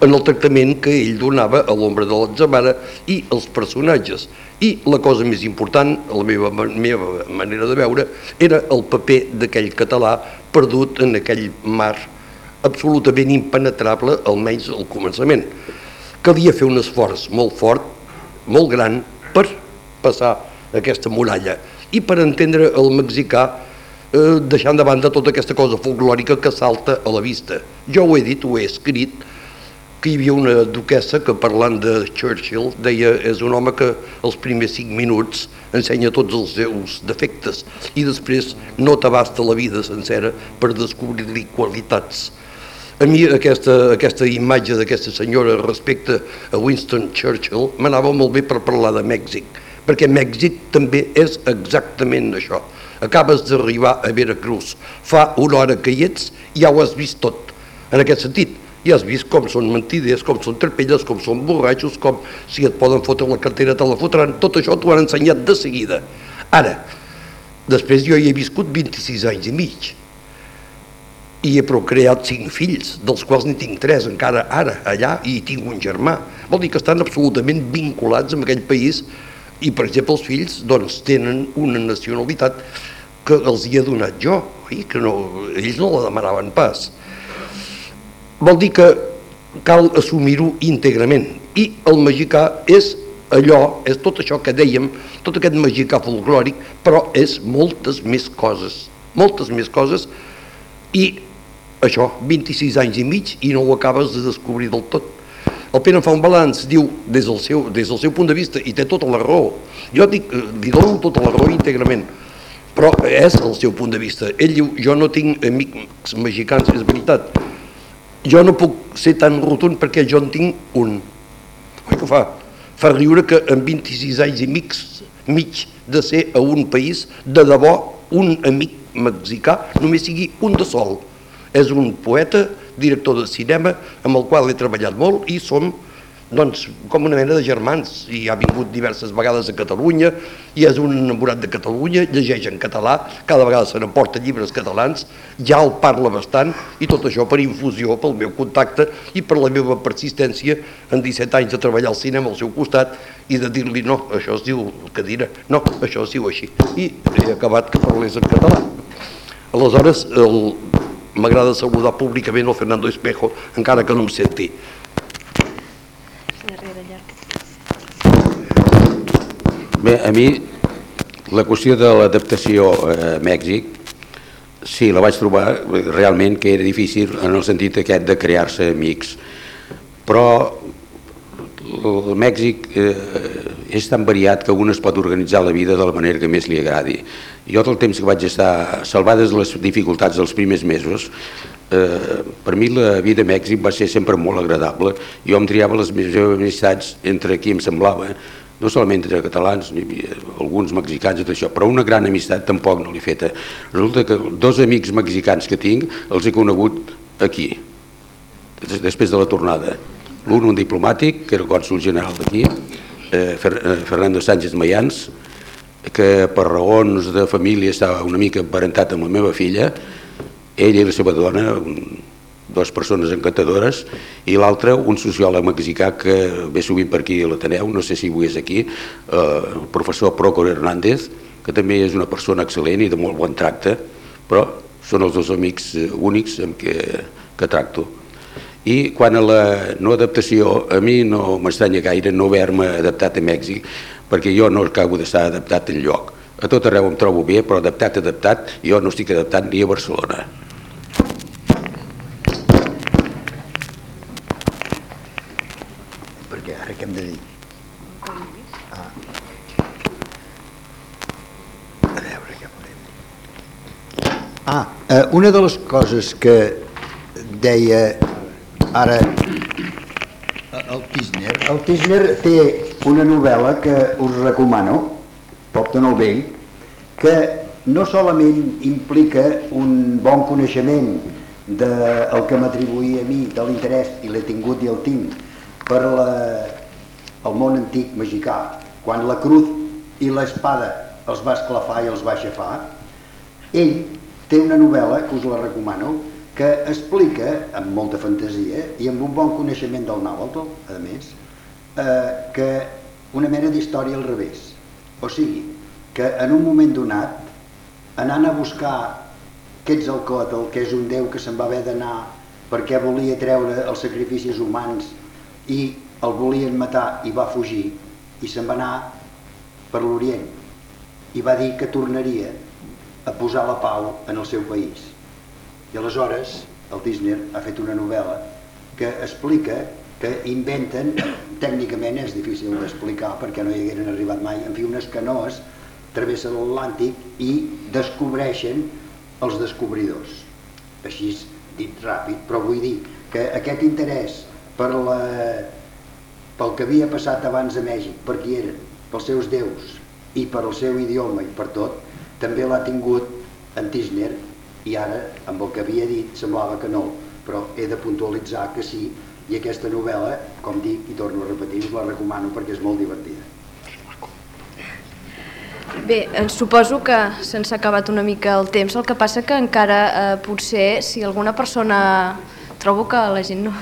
en el tractament que ell donava a l'ombra de l'Atzamara i els personatges. I la cosa més important, a la meva, meva manera de veure, era el paper d'aquell català perdut en aquell mar absolutament impenetrable, almenys al començament. Calia fer un esforç molt fort, molt gran, per passar aquesta muralla i per entendre el mexicà eh, deixant de banda tota aquesta cosa folclòrica que salta a la vista. Jo ho he dit, ho he escrit, que hi havia una duquessa que parlant de Churchill deia és un home que els primers cinc minuts ensenya tots els seus defectes i després no t'abasta la vida sencera per descobrir-li qualitats. a mi aquesta, aquesta imatge d'aquesta senyora respecte a Winston Churchill m'anava molt bé per parlar de Mèxic, perquè Mèxic també és exactament això. Acabes d'arribar a Veracruz, fa una hora que hi ets i ja ho has vist tot. En aquest sentit, ja has vist com són mentiders, com són trepelles, com són borratxos, com si et poden fotre la cartera te la fotran, tot això t'ho han ensenyat de seguida. Ara, després jo hi he viscut 26 anys i mig i he procreat cinc fills, dels quals n'hi tinc tres encara ara, allà, i tinc un germà. Vol dir que estan absolutament vinculats amb aquell país i, per exemple, els fills doncs, tenen una nacionalitat que els hi he donat jo, oi? que no, ells no la demanaven pas. Vol dir que cal assumir-ho íntegrament i el mexicà és allò, és tot això que dèiem, tot aquest mexicà folclòric, però és moltes més coses, moltes més coses i això, 26 anys i mig i no ho acabes de descobrir del tot. El Pere fa un balanç, diu, des del seu, des del seu punt de vista, i té tota la raó. Jo dic, eh, li dono tota la raó íntegrament, però és el seu punt de vista. Ell diu, jo no tinc amics mexicans, és veritat. Jo no puc ser tan rotund perquè jo en tinc un. Oi que fa? Fa riure que en 26 anys i mig, mig de ser a un país, de debò, un amic mexicà només sigui un de sol és un poeta, director de cinema, amb el qual he treballat molt i som doncs, com una mena de germans i ha vingut diverses vegades a Catalunya i és un enamorat de Catalunya, llegeix en català, cada vegada se n'emporta llibres catalans, ja el parla bastant i tot això per infusió, pel meu contacte i per la meva persistència en 17 anys de treballar al cinema al seu costat i de dir-li no, això es diu cadira, no, això es diu així i he acabat que parlés en català. Aleshores, el, m'agrada saludar públicament el Fernando Espejo, encara que no em senti. Bé, a mi la qüestió de l'adaptació a Mèxic sí, la vaig trobar realment que era difícil en el sentit aquest de crear-se amics però el Mèxic eh, és tan variat que un es pot organitzar la vida de la manera que més li agradi. Jo tot el temps que vaig estar salvades les dificultats dels primers mesos, eh, per mi la vida a Mèxic va ser sempre molt agradable. Jo em triava les meves amistats entre qui em semblava, no solament entre catalans, ni alguns mexicans i tot això, però una gran amistat tampoc no l'he feta. Resulta que dos amics mexicans que tinc els he conegut aquí, després de la tornada l'un un diplomàtic, que era cònsul general d'aquí, eh, eh, Fernando Sánchez Mayans, que per raons de família estava una mica emparentat amb la meva filla, ell i la seva dona, dues persones encantadores, i l'altre, un sociòleg mexicà que ve sovint per aquí a l'Ateneu, no sé si avui és aquí, eh, el professor Procor Hernández, que també és una persona excel·lent i de molt bon tracte, però són els dos amics eh, únics amb què, que tracto. I quan a la no adaptació, a mi no m'estranya gaire no haver-me adaptat a Mèxic, perquè jo no acabo d'estar adaptat en lloc. A tot arreu em trobo bé, però adaptat, adaptat, jo no estic adaptat ni a Barcelona. Perquè ara què hem de dir? Ah. A veure què podem dir. Ah, eh, una de les coses que deia Ara, el Tisner, el Tisner té una novel·la que us recomano, Porten el vell, que no solament implica un bon coneixement del que m'atribuïa a mi, de l'interès, i l'he tingut i el tinc, per la, el món antic mexicà, quan la cruz i l'espada els va esclafar i els va aixafar, ell té una novel·la que us la recomano, que explica, amb molta fantasia i amb un bon coneixement del nàhuatl, a més, eh, que una mena d'història al revés. O sigui, que en un moment donat, anant a buscar Quetzalcoatl, que és un déu que se'n va haver d'anar perquè volia treure els sacrificis humans i el volien matar i va fugir i se'n va anar per l'Orient i va dir que tornaria a posar la pau en el seu país i aleshores el Disney ha fet una novel·la que explica que inventen, tècnicament és difícil d'explicar perquè no hi hagueren arribat mai, en fi, unes canoes travessen l'Atlàntic i descobreixen els descobridors. Així dit ràpid, però vull dir que aquest interès per la, pel que havia passat abans a Mèxic, per qui eren, pels seus déus i per el seu idioma i per tot, també l'ha tingut en Tisner i ara, amb el que havia dit, semblava que no, però he de puntualitzar que sí, i aquesta novel·la, com dic i torno a repetir, la recomano perquè és molt divertida. Bé, suposo que se'ns ha acabat una mica el temps, el que passa que encara eh, potser si alguna persona... Trobo que la gent no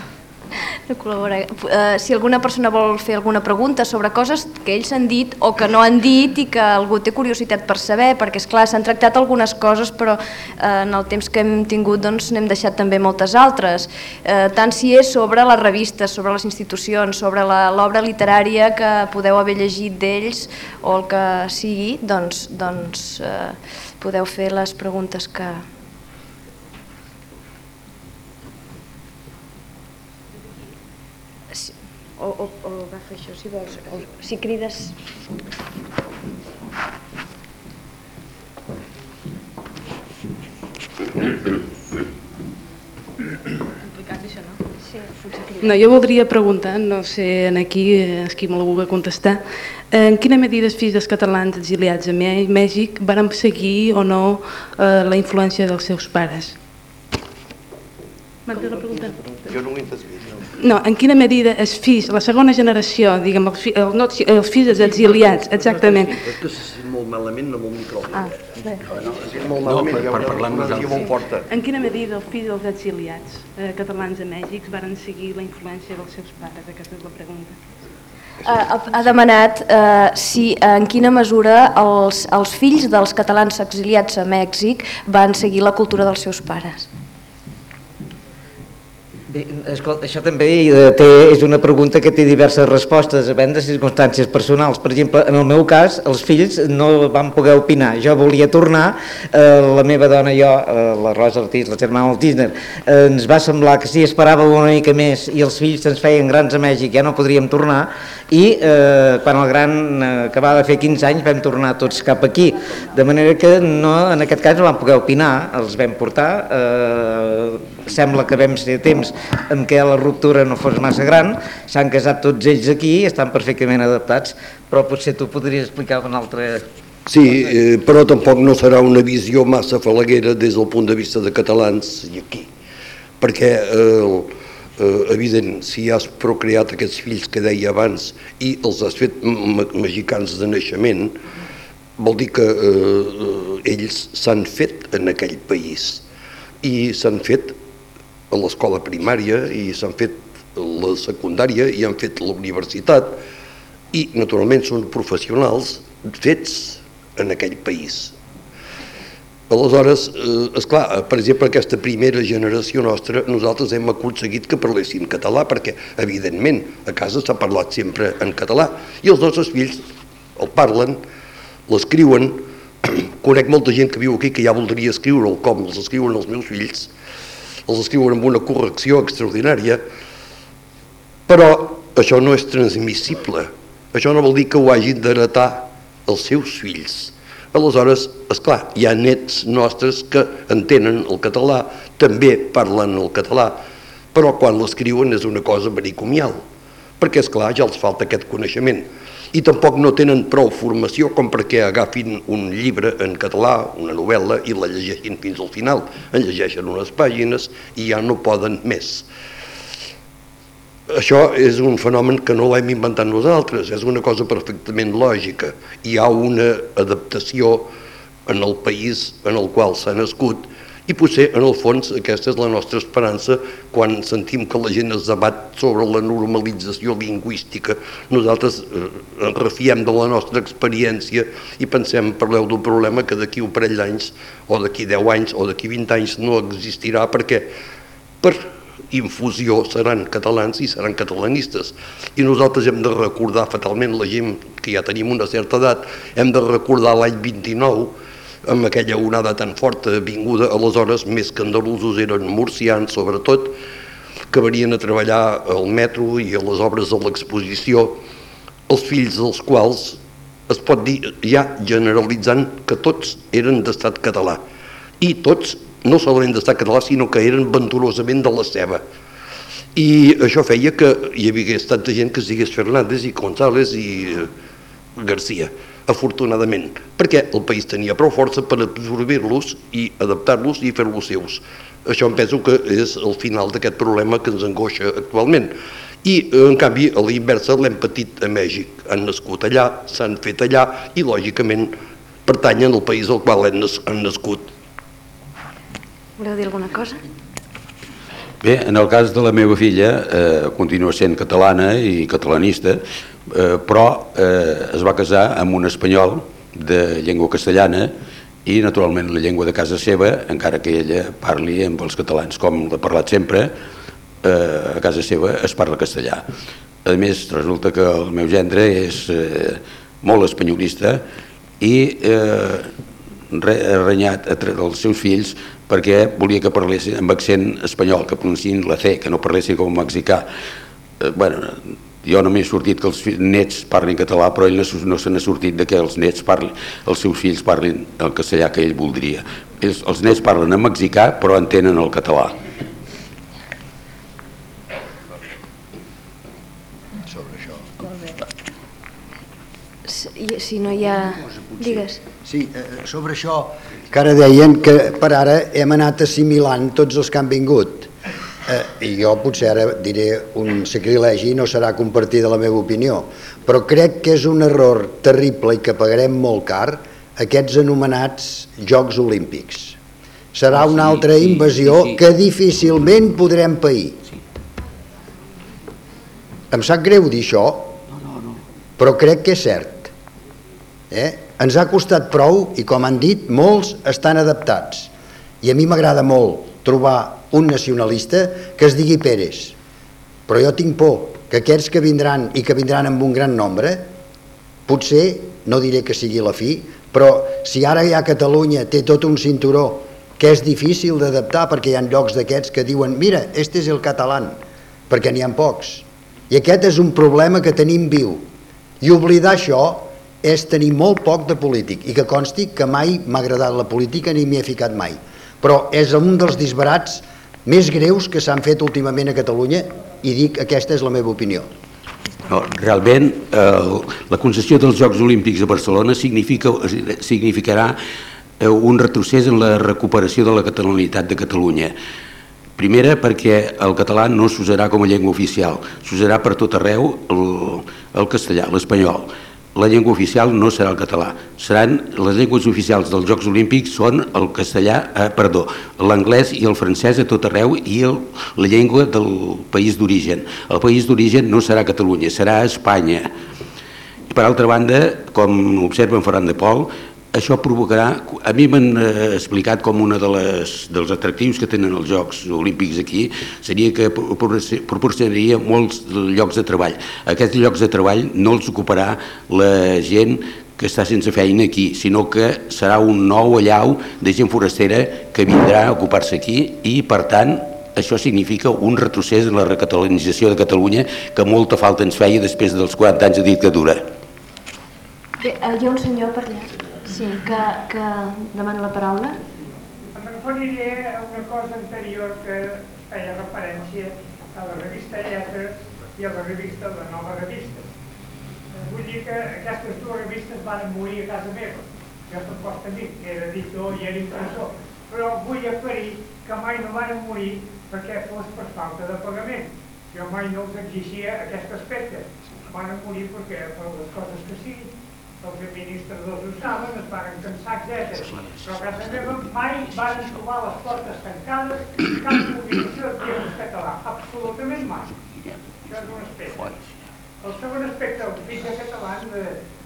col·laborar. Uh, si alguna persona vol fer alguna pregunta sobre coses que ells han dit o que no han dit i que algú té curiositat per saber, perquè és clar s'han tractat algunes coses però uh, en el temps que hem tingut doncs n'hem deixat també moltes altres, uh, tant si és sobre les revistes, sobre les institucions, sobre l'obra literària que podeu haver llegit d'ells o el que sigui, doncs, doncs uh, podeu fer les preguntes que, o, o, o agafa això si vols, o, si crides... no? jo voldria preguntar, no sé en aquí, és qui me la vulgui contestar, en quina medida els fills dels catalans exiliats a Mèxic van seguir o no eh, la influència dels seus pares? M'entens la pregunta? Jo no ho he entès no, en quina medida els fills, la segona generació, diguem, els, fills, els, no, els fills dels exiliats, exactament. És que se sent molt malament amb el micròfon. Ah, bé. No, se sent molt malament, no, per, per parlar amb nosaltres. Molt forta. En quina medida els fills dels exiliats eh, catalans a Mèxic varen seguir la influència dels seus pares? Aquesta és la pregunta. Ha, ha demanat eh, si en quina mesura els, els fills dels catalans exiliats a Mèxic van seguir la cultura dels seus pares. Bé, escolta, això també eh, té, és una pregunta que té diverses respostes, depèn de circumstàncies personals. Per exemple, en el meu cas, els fills no van poder opinar. Jo volia tornar, eh, la meva dona i jo, eh, la Rosa Ortiz, la germana Ortiz, eh, ens va semblar que si esperàvem una mica més i els fills ens feien grans a Mèxic ja no podríem tornar, i eh, quan el gran eh, acabava de fer 15 anys vam tornar tots cap aquí. De manera que no, en aquest cas no van poder opinar, els vam portar, eh, sembla que vam ser temps en què la ruptura no fos massa gran, s'han casat tots ells aquí i estan perfectament adaptats, però potser tu podries explicar una altra... Sí, eh, però tampoc no serà una visió massa falaguera des del punt de vista de catalans i aquí, perquè eh, eh, evident, si has procreat aquests fills que deia abans i els has fet mexicans de naixement, vol dir que eh, ells s'han fet en aquell país i s'han fet a l'escola primària i s'han fet la secundària i han fet la universitat i naturalment són professionals fets en aquell país. Aleshores, eh, esclar, per exemple, aquesta primera generació nostra, nosaltres hem aconseguit que parlessin català, perquè, evidentment, a casa s'ha parlat sempre en català, i els nostres fills el parlen, l'escriuen, conec molta gent que viu aquí que ja voldria escriure'l com els escriuen els meus fills, els escriuen amb una correcció extraordinària, però això no és transmissible. Això no vol dir que ho hagin d'heretar els seus fills. Aleshores, és clar, hi ha nets nostres que entenen el català, també parlen el català, però quan l'escriuen és una cosa vericomial, perquè, és clar ja els falta aquest coneixement i tampoc no tenen prou formació com perquè agafin un llibre en català, una novel·la, i la llegeixin fins al final. En llegeixen unes pàgines i ja no poden més. Això és un fenomen que no l'hem inventat nosaltres, és una cosa perfectament lògica. Hi ha una adaptació en el país en el qual s'ha nascut i potser, en el fons, aquesta és la nostra esperança quan sentim que la gent es debat sobre la normalització lingüística. Nosaltres eh, refiem de la nostra experiència i pensem, parleu d'un problema que d'aquí un parell d'anys, o d'aquí 10 anys, o d'aquí 20 anys no existirà perquè per infusió seran catalans i seran catalanistes. I nosaltres hem de recordar fatalment la gent que ja tenim una certa edat, hem de recordar l'any 29 amb aquella onada tan forta vinguda, aleshores més que andalusos eren murcians sobretot, que venien a treballar al metro i a les obres de l'exposició, els fills dels quals es pot dir ja generalitzant que tots eren d'estat català i tots no solament d'estat català sinó que eren venturosament de la seva i això feia que hi havia tanta gent que es digués Fernández i González i eh, Garcia, afortunadament, perquè el país tenia prou força per absorbir-los i adaptar-los i fer-los seus. Això em penso que és el final d'aquest problema que ens angoixa actualment. I, en canvi, a la inversa l'hem patit a Mèxic. Han nascut allà, s'han fet allà i, lògicament, pertanyen al país al qual han nascut. Voleu dir alguna cosa? Bé, en el cas de la meva filla, eh, continua sent catalana i catalanista, eh, però eh, es va casar amb un espanyol de llengua castellana i naturalment la llengua de casa seva, encara que ella parli amb els catalans com l'ha parlat sempre, eh, a casa seva es parla castellà. A més, resulta que el meu gendre és eh, molt espanyolista i eh, renyat els seus fills perquè volia que parlessin amb accent espanyol, que pronunciïn la C, que no parlessin com mexicà. Eh, bueno, jo no m'he sortit que els nets parlin català, però ell no, se n'ha sortit de que els nets parlin, els seus fills parlin el castellà que ell voldria. Els, els nets parlen en mexicà, però entenen el català. Sobre això. Si, si no hi ha... Digues. Sí, eh, sobre això, que ara deien que per ara hem anat assimilant tots els que han vingut. Eh, I jo potser ara diré un sacrilegi, no serà compartida la meva opinió, però crec que és un error terrible i que pagarem molt car aquests anomenats Jocs Olímpics. Serà una altra invasió que difícilment podrem pair. Em sap greu dir això, però crec que és cert. Eh? Ens ha costat prou i, com han dit, molts estan adaptats. I a mi m'agrada molt trobar un nacionalista que es digui Pérez. Però jo tinc por que aquests que vindran i que vindran amb un gran nombre, potser, no diré que sigui la fi, però si ara ja Catalunya té tot un cinturó que és difícil d'adaptar perquè hi ha llocs d'aquests que diuen mira, este és el català, perquè n'hi ha pocs. I aquest és un problema que tenim viu. I oblidar això és tenir molt poc de polític i que consti que mai m'ha agradat la política ni m'hi he ficat mai. Però és un dels disbarats més greus que s'han fet últimament a Catalunya i dic aquesta és la meva opinió. No, realment, eh, la concessió dels Jocs Olímpics a Barcelona significa, significarà eh, un retrocés en la recuperació de la catalanitat de Catalunya. Primera, perquè el català no s'usarà com a llengua oficial, s'usarà per tot arreu el, el castellà, l'espanyol la llengua oficial no serà el català. Seran les llengües oficials dels Jocs Olímpics són el castellà, eh, perdó, l'anglès i el francès a tot arreu i el, la llengua del país d'origen. El país d'origen no serà Catalunya, serà Espanya. Per altra banda, com observa en Ferran de Pol, això provocarà, a mi m'han eh, explicat com un de les, dels atractius que tenen els Jocs Olímpics aquí seria que proporcionaria molts llocs de treball. Aquests llocs de treball no els ocuparà la gent que està sense feina aquí, sinó que serà un nou allau de gent forastera que vindrà a ocupar-se aquí i, per tant, això significa un retrocés en la recatalanització de Catalunya que molta falta ens feia després dels 40 anys de dictadura. Bé, eh, hi ha un senyor per allà. Sí, que, que demana la paraula. Em referiré a una cosa anterior que feia referència a la revista Lletres i a la revista La Nova Revista. Vull dir que aquestes dues revistes van morir a casa meva. Jo soc post amic, que era editor i era impressor. Però vull aclarir que mai no van morir perquè fos per falta de pagament. Jo mai no els exigia aquest aspecte. Van morir perquè per les coses que siguin els administradors ho saben, es van cansar, etc. Però a casa meva mai van trobar les portes tancades, cap publicació de temes català, absolutament mai. Això és un aspecte. El segon aspecte del pitjor català,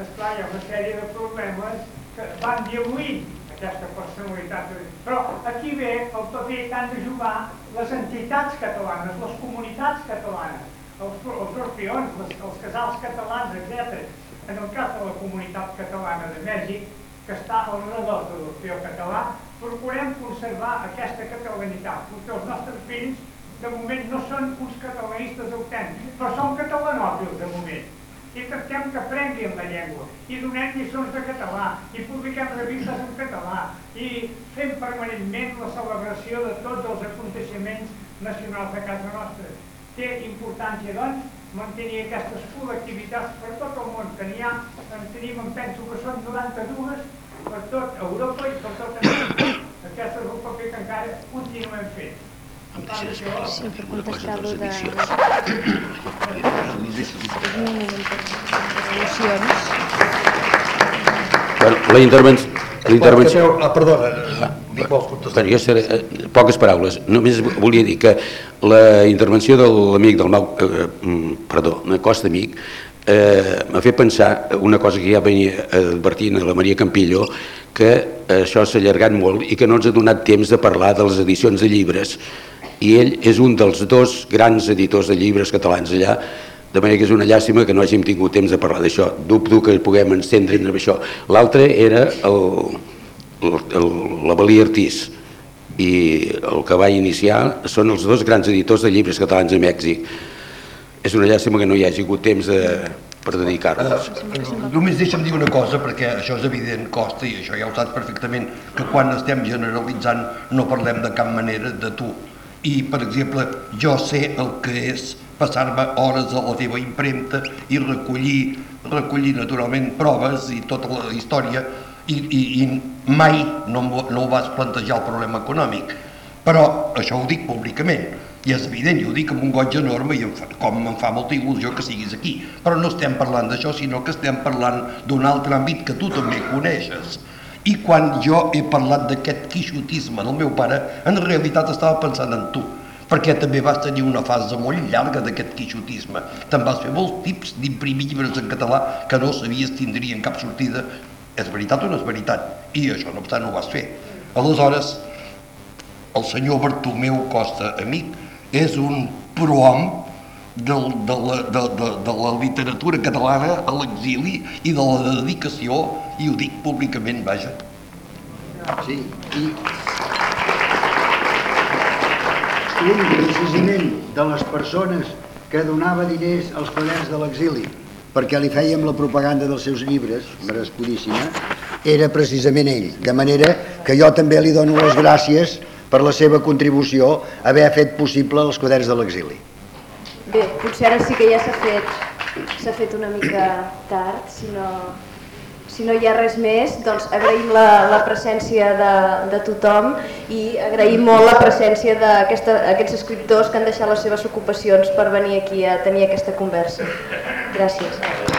esclar, hi ha una sèrie de problemes que van diluint aquesta personalitat. Però aquí ve el paper que han de jugar les entitats catalanes, les comunitats catalanes, els, els orfeons, els, els casals catalans, etc en el cas de la comunitat catalana de Mèxic, que està al redor de l'Orfeó català, procurem conservar aquesta catalanitat, perquè els nostres fills de moment no són uns catalanistes autèntics, però són catalanòfils de moment. I tractem que aprenguin la llengua, i donem lliçons de català, i publiquem revistes en català, i fem permanentment la celebració de tots els aconteixements nacionals de casa nostra. té importància doncs mantenir aquestes col·lectivitats per tot el món que n'hi ha, en tenim, em penso que són 92 per tot Europa i per tot Amèrica. Aquest és un paper que encara continuem fent. Per Sí, per contestar-lo de... Bueno, la intervenció... La intervenció... Ah, perdona, dic vols contestar. Bueno, jo seré, eh, poques paraules. Només volia dir que la intervenció de l'amic del Mau, eh, mm, perdó, Costa Amic, eh, m'ha fet pensar una cosa que ja venia advertint a la Maria Campillo, que això s'ha allargat molt i que no ens ha donat temps de parlar de les edicions de llibres. I ell és un dels dos grans editors de llibres catalans allà, de manera que és una llàstima que no hàgim tingut temps de parlar d'això. Dubto que puguem encendre en això. L'altre era el, el, el, la Valia Artís i el que va iniciar són els dos grans editors de llibres catalans a Mèxic. És una llàstima que no hi hagi hagut temps de, per dedicar-los. Uh, només deixa'm dir una cosa, perquè això és evident, costa, i això ja ho saps perfectament, que quan estem generalitzant no parlem de cap manera de tu. I, per exemple, jo sé el que és passar-me hores a la teva impremta i recollir, recollir naturalment proves i tota la història i, i, i mai no, no ho vas plantejar el problema econòmic. Però això ho dic públicament i és evident, jo ho dic amb un goig enorme i em fa, com em fa molta il·lusió que siguis aquí. Però no estem parlant d'això, sinó que estem parlant d'un altre àmbit que tu també coneixes. I quan jo he parlat d'aquest quixotisme del meu pare, en realitat estava pensant en tu perquè també vas tenir una fase molt llarga d'aquest quixotisme. Te'n vas fer molts tips d'imprimir llibres en català que no sabies tindrien cap sortida. És veritat o no és veritat? I això, no obstant, ho vas fer. Aleshores, el senyor Bartomeu Costa, amic, és un prohom de, de, la, de, de, de la literatura catalana a l'exili i de la dedicació, i ho dic públicament, vaja. Sí, i un precisament de les persones que donava diners als quaderns de l'exili perquè li fèiem la propaganda dels seus llibres, merescudíssima, era precisament ell. De manera que jo també li dono les gràcies per la seva contribució a haver fet possible els quaderns de l'exili. Bé, potser ara sí que ja s'ha fet, s'ha fet una mica tard, si no, si no hi ha res més, doncs agraïm la, la presència de, de tothom i agraïm molt la presència d'aquests escriptors que han deixat les seves ocupacions per venir aquí a tenir aquesta conversa. Gràcies.